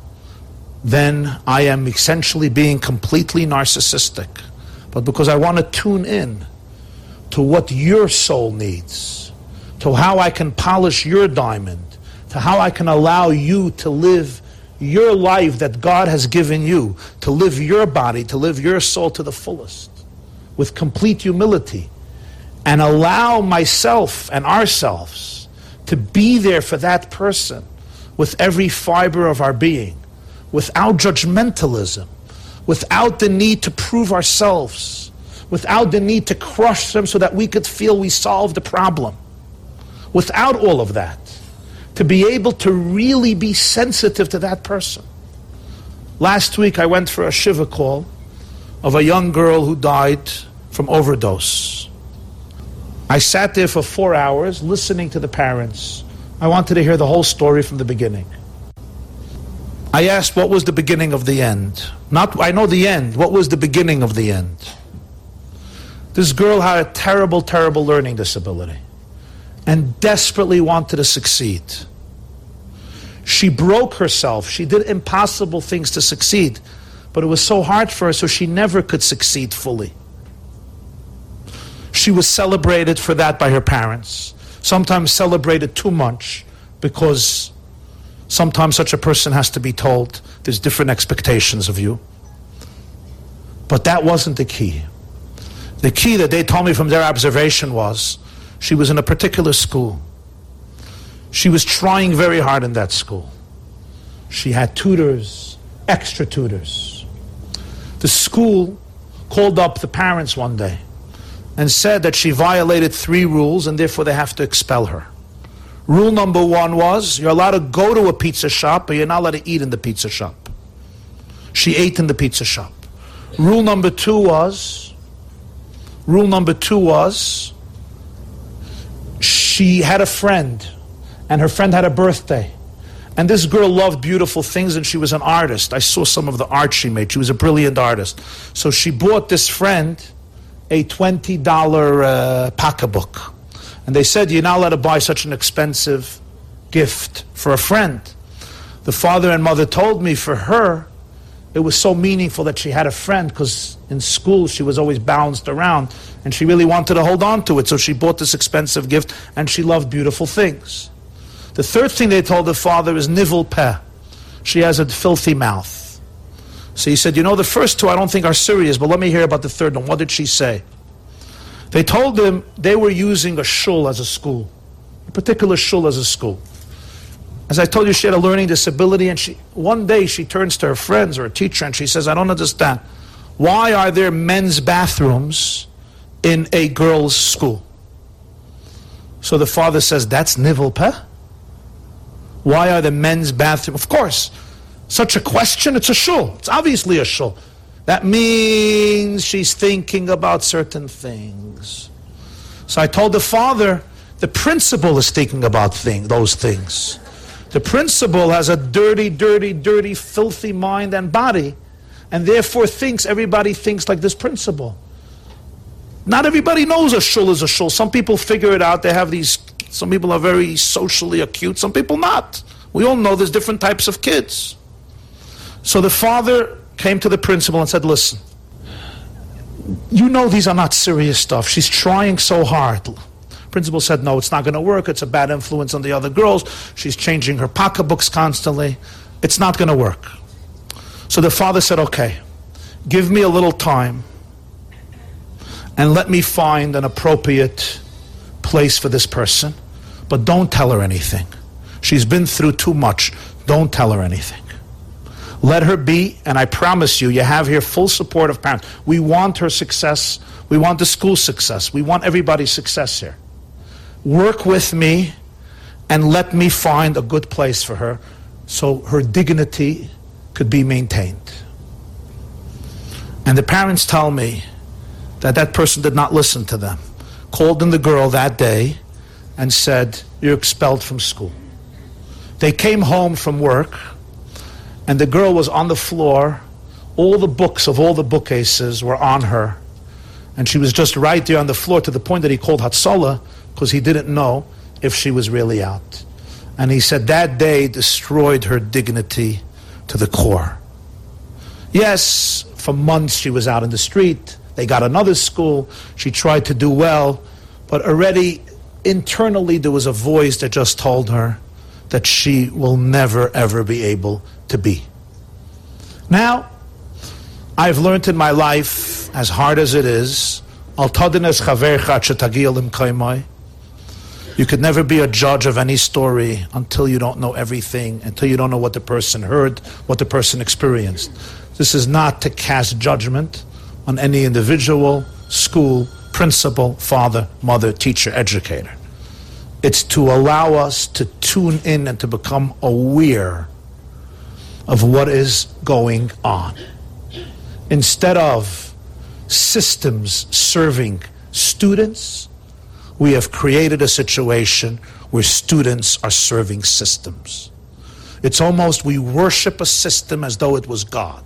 then I am essentially being completely narcissistic. But because I want to tune in to what your soul needs, to how I can polish your diamond, to how I can allow you to live your life that God has given you, to live your body, to live your soul to the fullest, with complete humility, and allow myself and ourselves to be there for that person with every fiber of our being, without judgmentalism, without the need to prove ourselves, without the need to crush them so that we could feel we solved the problem. Without all of that, to be able to really be sensitive to that person. Last week I went for a Shiva call of a young girl who died from overdose. I sat there for four hours listening to the parents. I wanted to hear the whole story from the beginning. I asked what was the beginning of the end. Not I know the end. What was the beginning of the end? This girl had a terrible, terrible learning disability and desperately wanted to succeed. She broke herself. She did impossible things to succeed, but it was so hard for her, so she never could succeed fully. She was celebrated for that by her parents, sometimes celebrated too much because sometimes such a person has to be told there's different expectations of you. But that wasn't the key. The key that they told me from their observation was she was in a particular school. She was trying very hard in that school. She had tutors, extra tutors. The school called up the parents one day and said that she violated three rules and therefore they have to expel her. Rule number one was you're allowed to go to a pizza shop, but you're not allowed to eat in the pizza shop. She ate in the pizza shop. Rule number two was, rule number two was, she had a friend, and her friend had a birthday. And this girl loved beautiful things, and she was an artist. I saw some of the art she made. She was a brilliant artist. So she bought this friend a $20 uh, pocketbook. And they said, You're not allowed to buy such an expensive gift for a friend. The father and mother told me for her, it was so meaningful that she had a friend because in school she was always bounced around and she really wanted to hold on to it. So she bought this expensive gift and she loved beautiful things. The third thing they told the father is nivel peh. She has a filthy mouth. So he said, You know, the first two I don't think are serious, but let me hear about the third one. What did she say? They told him they were using a shul as a school, a particular shul as a school. As I told you, she had a learning disability, and she one day she turns to her friends or a teacher and she says, I don't understand. Why are there men's bathrooms in a girls' school? So the father says, That's nivel? Why are the men's bathrooms? Of course, such a question, it's a shul. It's obviously a shul. That means she's thinking about certain things. So I told the father, the principal is thinking about thing, those things. The principal has a dirty, dirty, dirty, filthy mind and body, and therefore thinks everybody thinks like this principal. Not everybody knows a shul is a shul. Some people figure it out. They have these, some people are very socially acute, some people not. We all know there's different types of kids. So the father came to the principal and said, Listen, you know these are not serious stuff. She's trying so hard. Principal said, No, it's not going to work. It's a bad influence on the other girls. She's changing her pocketbooks constantly. It's not going to work. So the father said, Okay, give me a little time and let me find an appropriate place for this person, but don't tell her anything. She's been through too much. Don't tell her anything. Let her be, and I promise you, you have here full support of parents. We want her success. We want the school success. We want everybody's success here. Work with me and let me find a good place for her so her dignity could be maintained. And the parents tell me that that person did not listen to them, called in the girl that day and said, You're expelled from school. They came home from work, and the girl was on the floor. All the books of all the bookcases were on her. And she was just right there on the floor to the point that he called Hatzalah because he didn't know if she was really out. And he said that day destroyed her dignity to the core. Yes, for months she was out in the street. They got another school. She tried to do well. But already internally there was a voice that just told her that she will never ever be able to be. Now, I've learned in my life, as hard as it is, you could never be a judge of any story until you don't know everything, until you don't know what the person heard, what the person experienced. This is not to cast judgment on any individual, school, principal, father, mother, teacher, educator. It's to allow us to tune in and to become aware of what is going on. Instead of systems serving students, we have created a situation where students are serving systems. It's almost we worship a system as though it was God.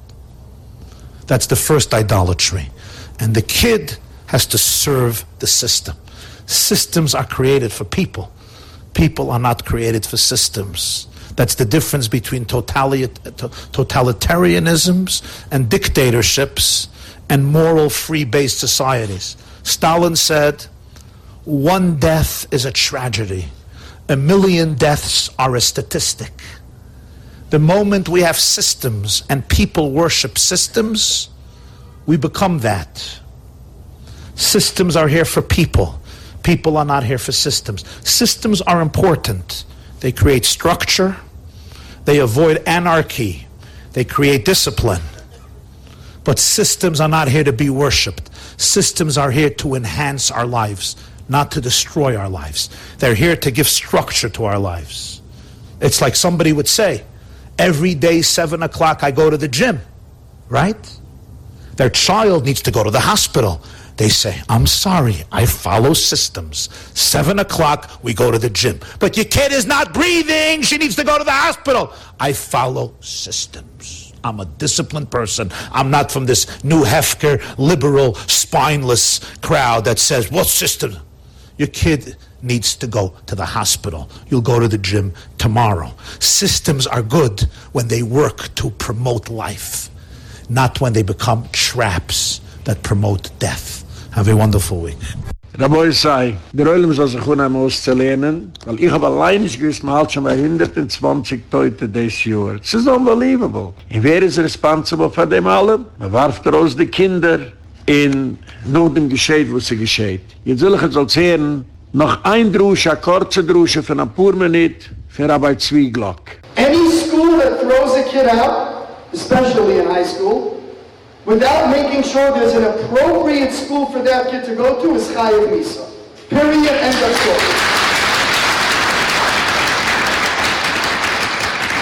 That's the first idolatry. And the kid has to serve the system. Systems are created for people. People are not created for systems. That's the difference between totalitarianisms and dictatorships and moral free based societies. Stalin said, one death is a tragedy, a million deaths are a statistic. The moment we have systems and people worship systems, we become that. Systems are here for people. People are not here for systems. Systems are important. They create structure, they avoid anarchy, they create discipline. But systems are not here to be worshiped. Systems are here to enhance our lives, not to destroy our lives. They're here to give structure to our lives. It's like somebody would say, every day, seven o'clock, I go to the gym, right? Their child needs to go to the hospital. They say, I'm sorry, I follow systems. Seven o'clock, we go to the gym. But your kid is not breathing, she needs to go to the hospital. I follow systems. I'm a disciplined person. I'm not from this new Hefker, liberal, spineless crowd that says, What system? Your kid needs to go to the hospital. You'll go to the gym tomorrow. Systems are good when they work to promote life, not when they become traps that promote death. Have a wonderful week. Raboi sei, der Oilem soll sich unheim auszulehnen, weil ich habe allein nicht gewiss, man hat schon bei 120 Teute des Jahr. Es ist unbelievable. Und wer ist responsible für dem allem? Man warft raus die Kinder in nur dem Gescheit, wo sie gescheit. Jetzt will ich jetzt als Herren noch ein Drusche, ein kurzer Drusche von ein paar Minuten für Rabbi Zwieglock. Any school that throws a kid out, especially in high school, without making sure there's an appropriate school for that kid to go to is Chayiv Misa. Period. End of story.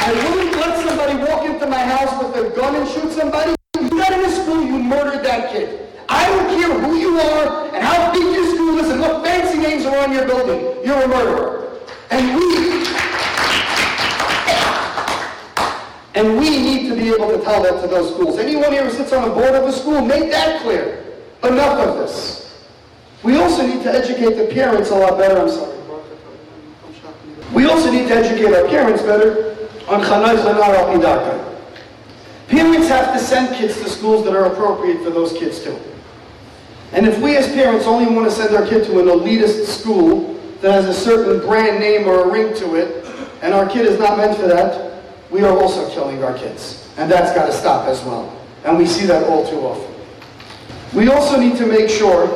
I wouldn't let somebody walk into my house with a gun and shoot somebody. You got in a school, you murdered that kid. I don't care who you are and how big your school is and what fancy names are on your building. You're a murderer. And we And we need to be able to tell that to those schools. Anyone here who sits on the board of a school, make that clear. Enough of this. We also need to educate the parents a lot better. I'm sorry. We also need to educate our parents better on Chanay Chanar Al Pidaka. Parents have to send kids to schools that are appropriate for those kids too. And if we as parents only want to send our kid to an elitist school that has a certain brand name or a ring to it, and our kid is not meant for that, we are also killing our kids. And that's got to stop as well. And we see that all too often. We also need to make sure,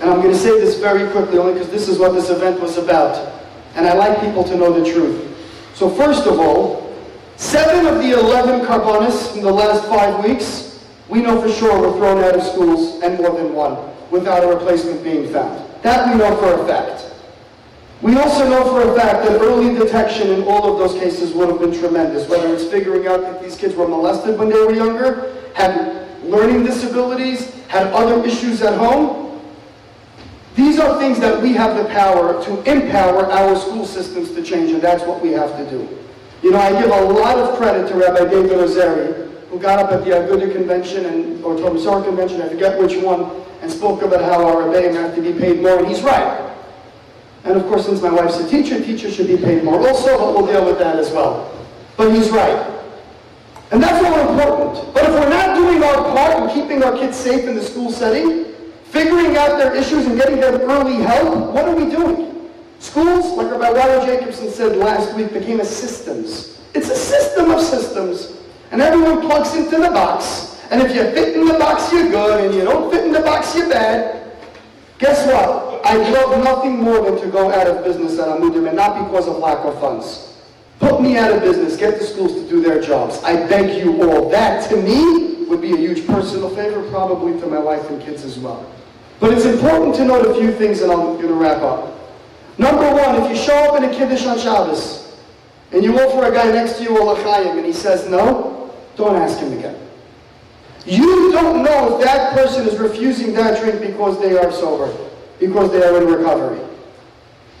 and I'm going to say this very quickly only because this is what this event was about, and I like people to know the truth. So first of all, seven of the 11 korbanos in the last five weeks, we know for sure were thrown out of schools and more than one without a replacement being found. That we know for a fact. We also know for a fact that early detection in all of those cases would have been tremendous, whether it's figuring out that these kids were molested when they were younger, had learning disabilities, had other issues at home. These are things that we have the power to empower our school systems to change, and that's what we have to do. You know, I give a lot of credit to Rabbi David Ozeri, who got up at the Aguda convention and or Masorah convention, I forget which one, and spoke about how our rebbeim have to be paid more, and he's right. And of course, since my wife's a teacher, teachers should be paid more also, but we'll deal with that as well. But he's right. And that's all important. But if we're not doing our part in keeping our kids safe in the school setting, figuring out their issues and getting them early help, what are we doing? Schools, like Rabbi Walter Jacobson said last week, became a systems. It's a system of systems. And everyone plugs into the box. And if you fit in the box, you're good. And you don't fit in the box, you're bad. Guess what? I'd love nothing more than to go out of business at Amudim, and not because of lack of funds. Put me out of business. Get the schools to do their jobs. I beg you all. That, to me, would be a huge personal favor, probably to my wife and kids as well. But it's important to note a few things, and I'm going to wrap up. Number one, if you show up in a Kiddush on Shabbos, and you offer a guy next to you a l'chaim, and he says no, don't ask him again. You don't know if that person is refusing that drink because they are sober, because they are in recovery.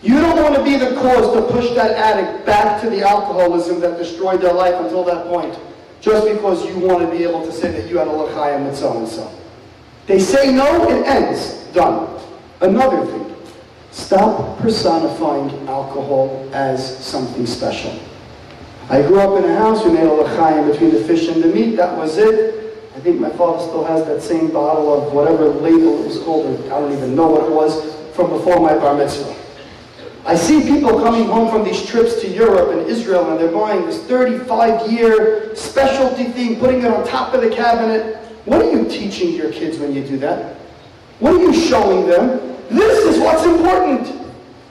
You don't want to be the cause to push that addict back to the alcoholism that destroyed their life until that point, just because you want to be able to say that you had a l'chaim with so-and-so. They say no, it ends. Done. Another thing, stop personifying alcohol as something special. I grew up in a house, we made a l'chaim between the fish and the meat, that was it. I think my father still has that same bottle of whatever label it was called, or I don't even know what it was, from before my bar mitzvah. I see people coming home from these trips to Europe and Israel, and they're buying this 35-year specialty thing, putting it on top of the cabinet. What are you teaching your kids when you do that? What are you showing them? This is what's important.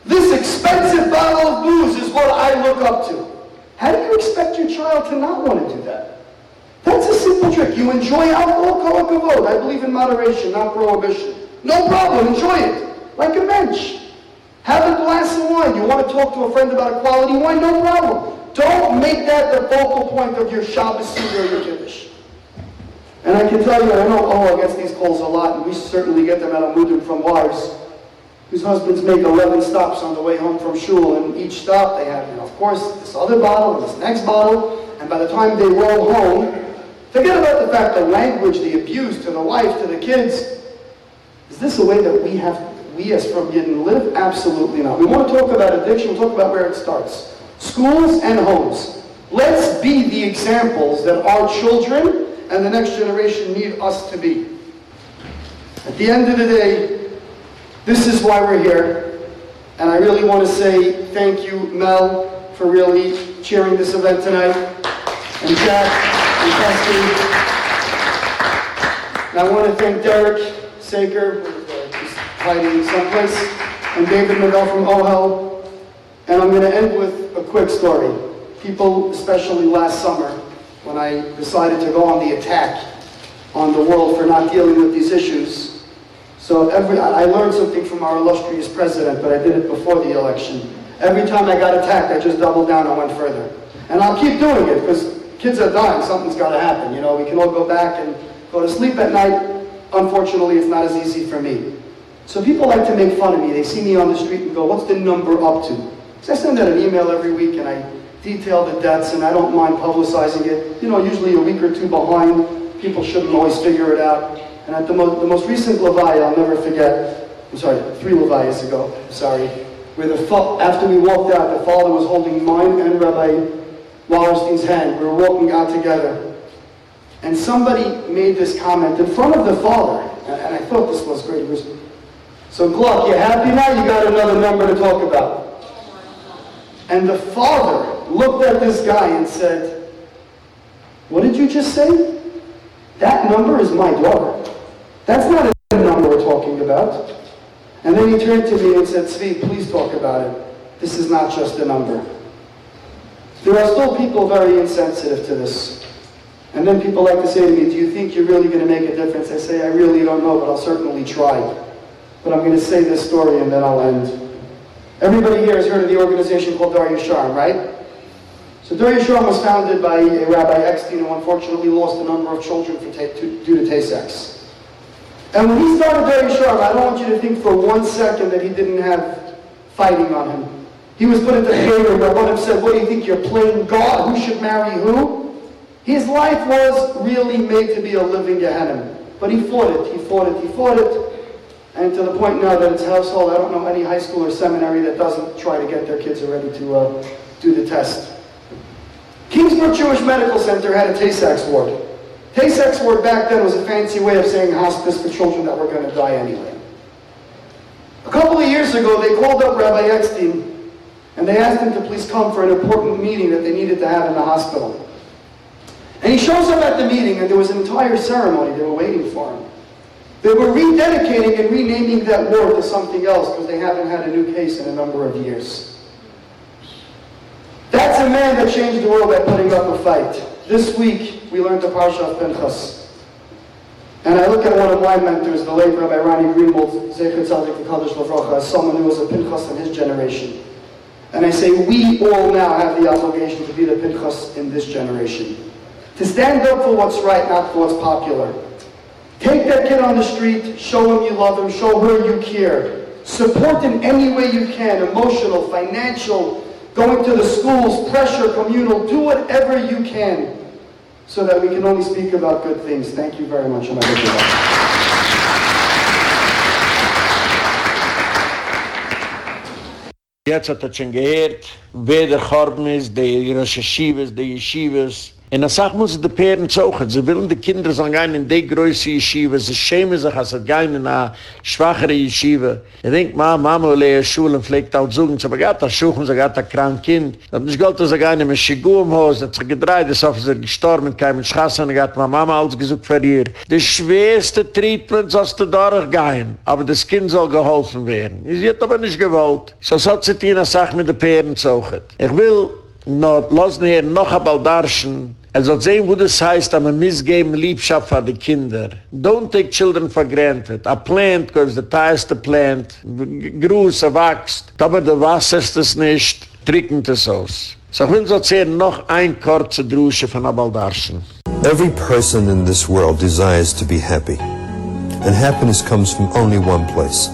This expensive bottle of booze is what I look up to. How do you expect your child to not want to do that? That's a simple trick. You enjoy alcohol, kol kavod. I believe in moderation, not prohibition. No problem. Enjoy it. Like a bench. Have a glass of wine. You want to talk to a friend about a quality wine? No problem. Don't make that the focal point of your Shabbos or your Kiddush. And I can tell you, I know Ohel gets these calls a lot, and we certainly get them at Amudim from wives whose husbands make 11 stops on the way home from shul, and each stop they have, you know, of course, this other bottle, and this next bottle, and by the time they roll home, forget about the fact, the language, the abuse to the wife, to the kids. Is this a way that we have, we as from Yidden live? Absolutely not. We want to talk about addiction, we'll talk about where it starts. Schools and homes. Let's be the examples that our children and the next generation need us to be. At the end of the day, this is why we're here. And I really want to say thank you, Mel, for really cheering this event tonight. And Jack and I want to thank Derek Saker, who's uh, hiding someplace, and David Miguel from OHEL. And I'm going to end with a quick story. People, especially last summer, when I decided to go on the attack on the world for not dealing with these issues. So every, I learned something from our illustrious president, but I did it before the election. Every time I got attacked, I just doubled down and went further. And I'll keep doing it because kids are dying. Something's got to happen. You know, we can all go back and go to sleep at night. Unfortunately, it's not as easy for me. So people like to make fun of me. They see me on the street and go, what's the number up to? So I send out an email every week and I detail the deaths and I don't mind publicizing it. You know, usually a week or two behind. People shouldn't always figure it out. And at the, mo- the most recent levaya, I'll never forget, I'm sorry, three levaya's ago, sorry, where the fa- after we walked out, the father was holding mine and Rabbi Wallerstein's hand. We were walking out together. And somebody made this comment in front of the father, and, I thought this was great. Was, so Gluck, you happy now? You got another number to talk about. And the father looked at this guy and said, What did you just say? That number is my daughter. That's not a number we're talking about. And then he turned to me and said, Zvi, please talk about it. This is not just a number. There are still people very insensitive to this. And then people like to say to me, do you think you're really going to make a difference? I say, I really don't know, but I'll certainly try. But I'm going to say this story and then I'll end. Everybody here has heard of the organization called Dor Yeshorim, right? So Dor Yeshorim was founded by a Rabbi Eckstein who unfortunately lost a number of children ta- to, due to Tay-Sachs. And when he started Dor Yeshorim, I don't want you to think for one second that he didn't have fighting on him. He was put into favor where one of them said, what do you think, you're playing God? Who should marry who? His life was really made to be a living Gehenna. But he fought it, he fought it, he fought it. And to the point now that it's household, I don't know any high school or seminary that doesn't try to get their kids ready to uh, do the test. Kingsbrook Jewish Medical Center had a Tay-Sachs ward. Tay-Sachs ward back then was a fancy way of saying hospice for children that were going to die anyway. A couple of years ago, they called up Rabbi Eckstein and they asked him to please come for an important meeting that they needed to have in the hospital. And he shows up at the meeting and there was an entire ceremony. They were waiting for him. They were rededicating and renaming that ward to something else because they haven't had a new case in a number of years. That's a man that changed the world by putting up a fight. This week, we learned the Parsha of Pinchas. And I look at one of my mentors, the late Rabbi Ronnie Greenwald, Zecher Tzadik V'Kadosh Lavrocha, as someone who was a Pinchas in his generation. And I say, we all now have the obligation to be the Pinchas in this generation. To stand up for what's right, not for what's popular. Take that kid on the street, show him you love him, show her you care. Support in any way you can, emotional, financial, going to the schools, pressure, communal, do whatever you can so that we can only speak about good things. Thank you very much. And I hope you Jetzt hat er schon gehört, wer der Chorben ist, der Rosh Hashivas, der Yeshivas. En dan zag moesten de parents ook. Ze willen de kinderen zijn gaan in die grootste yeshiva. Ze schemen zich als het gaan in een schwachere yeshiva. Je denkt, ma, mama wil je school en vleegt uit zoeken. Ze gaat dat schoen, ze gaat dat krank kind. Dat is niet dat ze gaan in een shigumhaus. Dat ze gedraaid is of ze gestorben. Kein met schassen. En gaat ma mama alles gezoekt voor hier. De schwerste treatment zoals te doorgaan. Aber das kind soll geholfen werden. Je ziet aber nicht gewollt. So zat ze tina zag met de parents ook. Ik wil noch, lassen hier noch einmal darschen, Er soll sehen, wo das heißt, aber missgeben Liebschaft für die Kinder. Don't take children for granted. A plant goes the tallest plant, groß, erwachst. Aber der Wasser ist es nicht, trickend es aus. So ich will so erzählen, noch ein kurzer Drusche von Abaldarschen. Every person in this world desires to be happy. And happiness comes from only one place.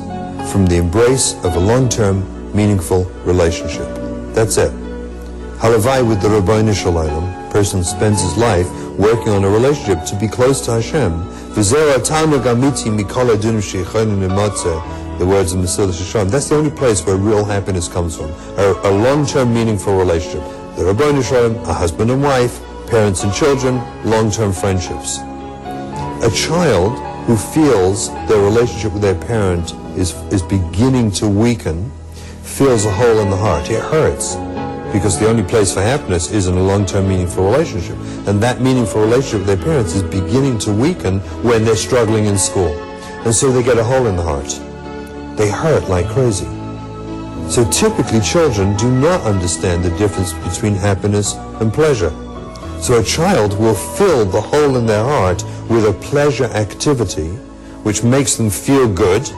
From the embrace of a long-term, meaningful relationship. That's it. Halavai with the Ribbono Shel Olam, person spends his life working on a relationship to be close to Hashem. The words of Mesilas Hashem. That's the only place where real happiness comes from. A, a long-term, meaningful relationship. The Ribbono Shel Olam, a husband and wife, parents and children, long-term friendships. A child who feels their relationship with their parent is, is beginning to weaken feels a hole in the heart. It hurts because the only place for happiness is in a long-term meaningful relationship. And that meaningful relationship with their parents is beginning to weaken when they're struggling in school. And so they get a hole in the heart. They hurt like crazy. So typically children do not understand the difference between happiness and pleasure. So a child will fill the hole in their heart with a pleasure activity which makes them feel good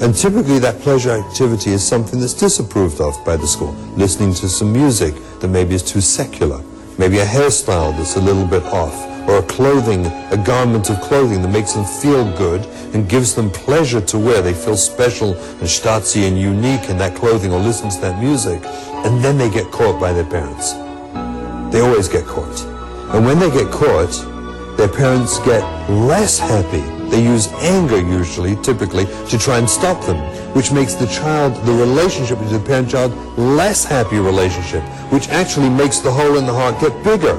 and typically that pleasure activity is something that's disapproved of by the school. Listening to some music that maybe is too secular. Maybe a hairstyle that's a little bit off. Or a clothing, a garment of clothing that makes them feel good and gives them pleasure to wear. They feel special and stazzy and unique in that clothing or listen to that music. And then they get caught by their parents. They always get caught. And when they get caught, their parents get less happy they use anger usually, typically, to try and stop them, which makes the child, the relationship between the parent-child, less happy relationship, which actually makes the hole in the heart get bigger.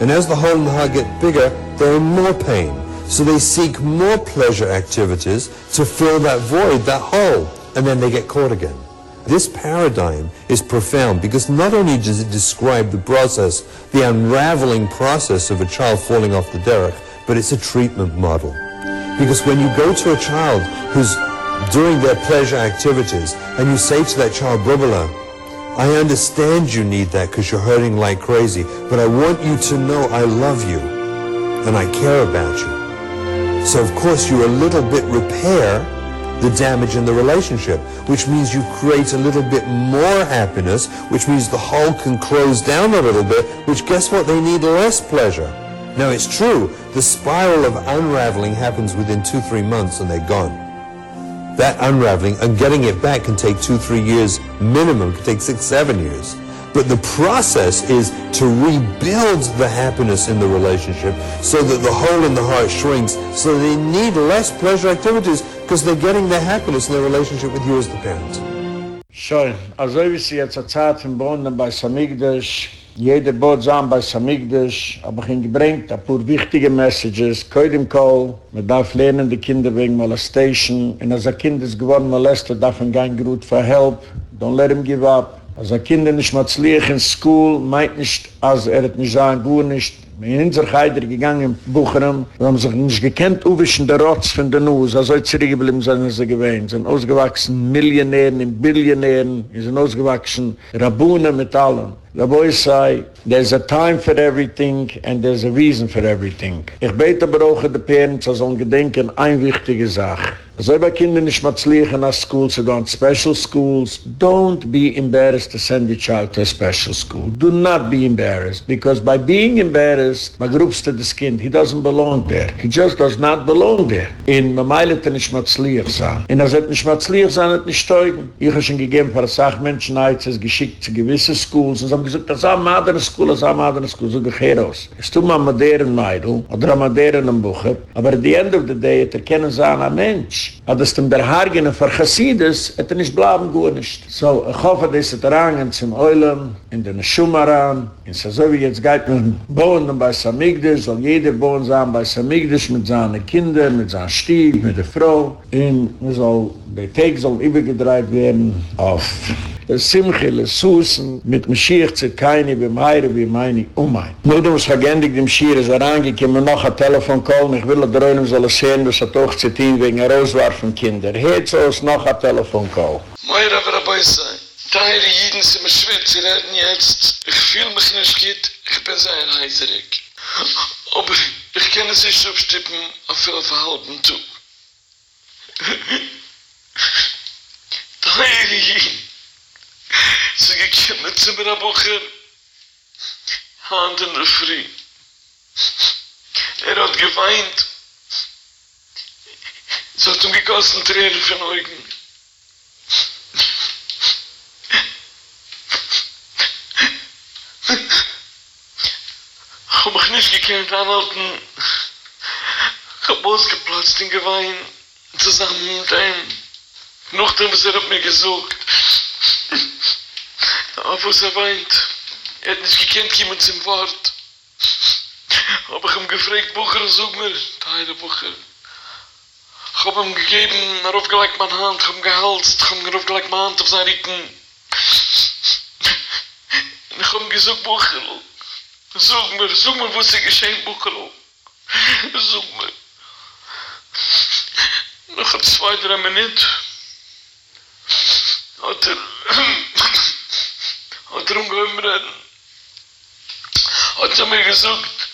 And as the hole in the heart get bigger, they're in more pain. So they seek more pleasure activities to fill that void, that hole, and then they get caught again. This paradigm is profound because not only does it describe the process, the unraveling process of a child falling off the derech, but it's a treatment model. Because when you go to a child who's doing their pleasure activities and you say to that child, Brubala, I understand you need that because you're hurting like crazy, but I want you to know I love you and I care about you. So of course you a little bit repair the damage in the relationship, which means you create a little bit more happiness, which means the hole can close down a little bit, which guess what? They need less pleasure. Now it's true, the spiral of unraveling happens within two, three months and they're gone. That unraveling and getting it back can take two, three years minimum, can take six, seven years. But the process is to rebuild the happiness in the relationship so that the hole in the heart shrinks, so they need less pleasure activities because they're getting their happiness in their relationship with you as the parent. Schön. Also wie sie jetzt Zeit von Bohnen Beis Hamikdosh, jeder Boot sahen bei Samigdash, aber ich ihn gebringt, ein paar wichtige Messages, koi dem Kohl, man darf lernen die Kinder wegen Molestation, und als ein Kind ist geworden molestet, darf man gehen gut für Help, don't let him give up. Als ein Kind nicht mal zu in School, meint nicht, als er hat nicht sagen, gut nicht, Wir sind in unserer Heider gegangen in Bucherem. Wir haben sich nicht gekannt, uwischen der Rotz von der Nuss. Also zurückgeblieben sind sie gewähnt. Sie sind ausgewachsen Millionären, Billionären. Sie sind ausgewachsen Rabunen mit allem. The boy say, there's a time for everything and there's a reason for everything. Ich bete in den Parents, als ein Gedenken, ein wichtige Sache. Also bei Kindern nicht mehr zu liegen nach School, zu gehen special schools, don't be embarrassed to send your child to a special school. Do not be embarrassed, because by being embarrassed, my group's to this kind, he doesn't belong there. He just does not belong there. In my meilet nicht mehr zu liegen sein. In er sollte nicht mehr zu liegen sein, hat nicht steugen. Ich habe schon gegeben, für Sachmenschen, als es geschickt zu gewissen schools, und gesagt, das ist eine moderne School, das ist eine moderne School, so gehe raus. Es tut mir eine moderne Meidl, oder eine moderne Bucher, aber at the end of the day, hat er kennen sie ein Mensch. Hat es dem der Haargene für Chassidus, hat er nicht bleiben, gut nicht. So, ich hoffe, dass er rangen zum Eulen, in den Schumaran, in so wie jetzt geht man bauen bei Samigdash, soll jeder bauen sein bei Samigdash mit seinen Kindern, mit seinem Stief, mit der Frau, und man soll, der Tag soll übergedreht werden auf Simche, le Susen, mit dem Schiech zu keine, wie meine, wie meine, mein. Nur du musst vergendig dem Schiech, er angekommen, noch ein Telefoncall, ich will, dass er soll es sehen, dass er doch zu wegen er auswarfen Kinder. Heet so ist noch ein Telefoncall. Moira, wer dabei sein. Teile Jiden sind mir schwer zu reden jetzt. Ich fühle mich nicht gut, ich bin sehr heiserig. Aber ich kann es nicht abstippen, auf viel Verhalten zu. Teile Jiden. Sie gekommen zu mir ab Woche. Hand in der Früh. Er hat geweint. Es hat ihm gegossen Tränen von Augen. Ich hab mich nicht gekannt anhalten. Ich hab ausgeplatzt in Gewein. Zusammen mit ihm. Nachdem was er hat mir gesucht. Aber was er weint. Er hat nicht gekannt jemand zum Wort. Hab ich ihm gefragt, Bucher, such mir. Teile Bucher. Ich hab ihm gegeben, er aufgelegt meine Hand, ich hab ihm gehalst, ich hab ihm aufgelegt meine Hand auf seinen Rücken. Ich hab ihm gesagt, Bucher, such mir, such mir, was ist geschehen, Bucher. Such mir. Ein zwei, drei Minuten. Hat er... Hat er umgehört. Hat er mir gesagt.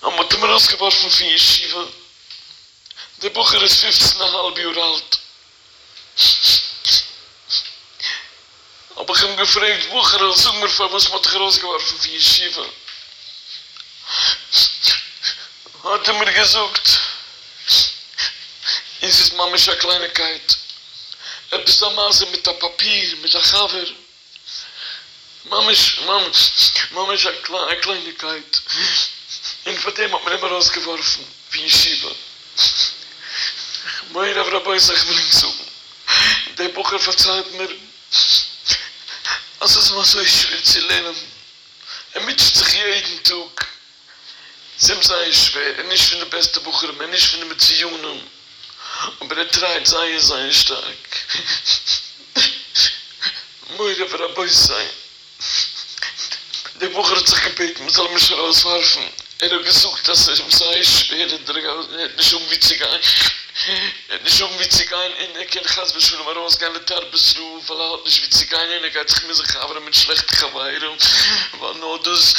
Er hat mir rausgeworfen von Yeshiva. Der Bucher ist 15,5 Jahre alt. Aber ich habe gefragt, Bucher, sag mir, was hat er rausgeworfen von Yeshiva? Hat er mir gesagt. Es ist Mama, eine Kleinigkeit. Etwas am Maße mit der Papier, mit der Chaver. Mama ist, Mama, Mama ist eine Kleinigkeit. Und von dem hat man immer rausgeworfen, wie Yeshiva. Moin, aber ist ich will ihn suchen. Der Bucher verzeiht mir, als es mal so schwer zu lernen. Er mitscht sich jeden Tag. Sim sei schwer, er nicht für den besten Bucher, er nicht für den jungen. Aber er treibt sei sei stark. Moin, aber dabei sei. Die Bucher hat sich gebeten, man soll mich rauswerfen. Er hat gesucht, dass er ihm sei schwer in der Gaule, er hat nicht unwitzig ein. Er hat nicht unwitzig ein, er hat keine Chasbeschule, warum hast du keine Terbesruf, weil er hat nicht witzig ein, er hat sich mit sich aber mit schlechten Geweihren, weil nur das,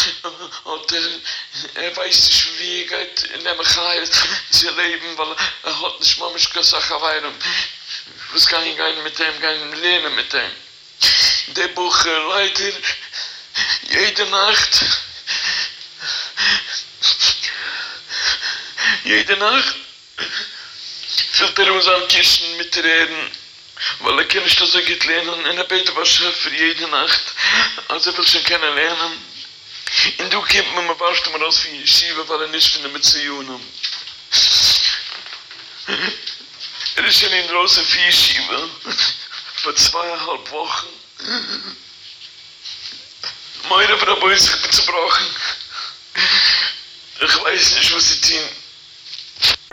und er, er weiß nicht, wie er geht, in dem er geheilt, zu leben, weil er hat nicht mal mit schlechten Geweihren. Was kann ich gehen mit ihm, gehen lernen mit ihm. Der Bucher, leider, jede Nacht, jede Nacht, füllt er uns an Kisten mit Reden, weil er kann nicht so gut lernen, und er betet was für jede Nacht, als er will schon kennenlernen. Und du kippst mir, man warst immer aus wie Yeshiva, weil er nicht von der Metzion Er ist schon in Rosa für Yeshiva, vor zweieinhalb Wochen. Meine Frau ist sich zerbrochen. Ich weiß nicht, was sie tun.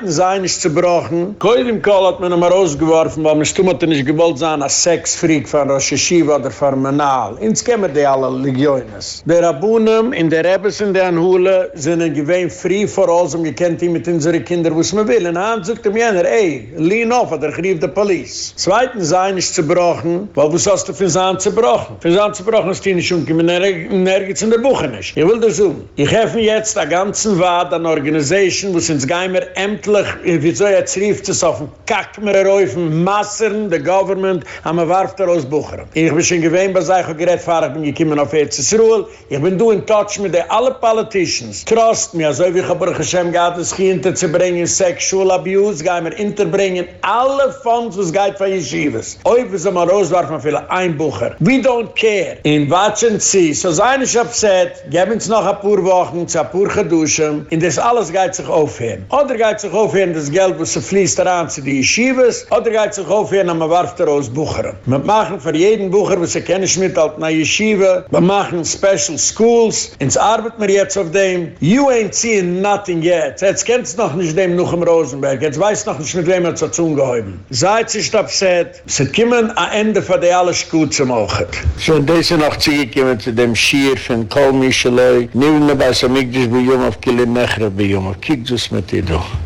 Sein ist zerbrochen. Koid im Kohl hat man mal rausgeworfen, weil man stummert nicht gewollt sein als Sexfreak von Rosh Hashiva oder von Manal. Ins kämen die alle Legioines. Der Abunem in der Rebels in der Anhule sind ein gewähn free for all, so man kennt ihn mit unseren Kindern, wo es man will. Und dann sagt ihm jener, ey, lean off, oder grief der Police. Zweitens sein ist zerbrochen, weil was hast du für sein zerbrochen? Für sein zerbrochen ist die nicht umgekommen, nirgends in der Buche nicht. Ich will das so. Ich helfe jetzt der ganzen Wad an Organisation, wo es ins Geimer ämtlich endlich, wie so jetzt rief es auf den Kack mir erhäufen, Massern, der Government, haben wir warft er aus Bucher. Ich bin schon gewähnt, was ich gerät fahre, ich bin gekommen auf EZSRUHL, ich bin du in touch mit den alle Politicians. Trust me, also wie ich aber Hashem geht, es hinter zu bringen, Sexual Abuse, gehen wir hinterbringen, alle Fonds, was geht von Yeshivas. Oi, wir sind mal rauswarfen, wir fehlen ein Bucher. We don't care. In watchen Sie, so sein ich upset, geben uns noch ein paar Wochen, zu ein paar geduschen, in das alles geht sich aufhören. Oder geht sich aufhören das Geld, was sie fließt daran zu die Yeshivas, oder geht sich aufhören, aber warft er aus Bucheren. Wir machen für jeden Bucher, was sie kennen, schmidt halt nach Yeshiva, wir machen special schools, ins arbeiten wir jetzt auf dem, you ain't seeing nothing yet. Jetzt kennt noch nicht dem noch im Rosenberg, jetzt weiß noch nicht, mit wem er zu tun gehäuben. Seid sich das gesagt, sie kommen am Ende von der alles gut zu machen. So, das ist noch zugekommen zu dem Schier von Kol Micheloi, nehmen wir bei Samigdisch bei auf Kili Nechra bei auf, kiek das mit dir doch.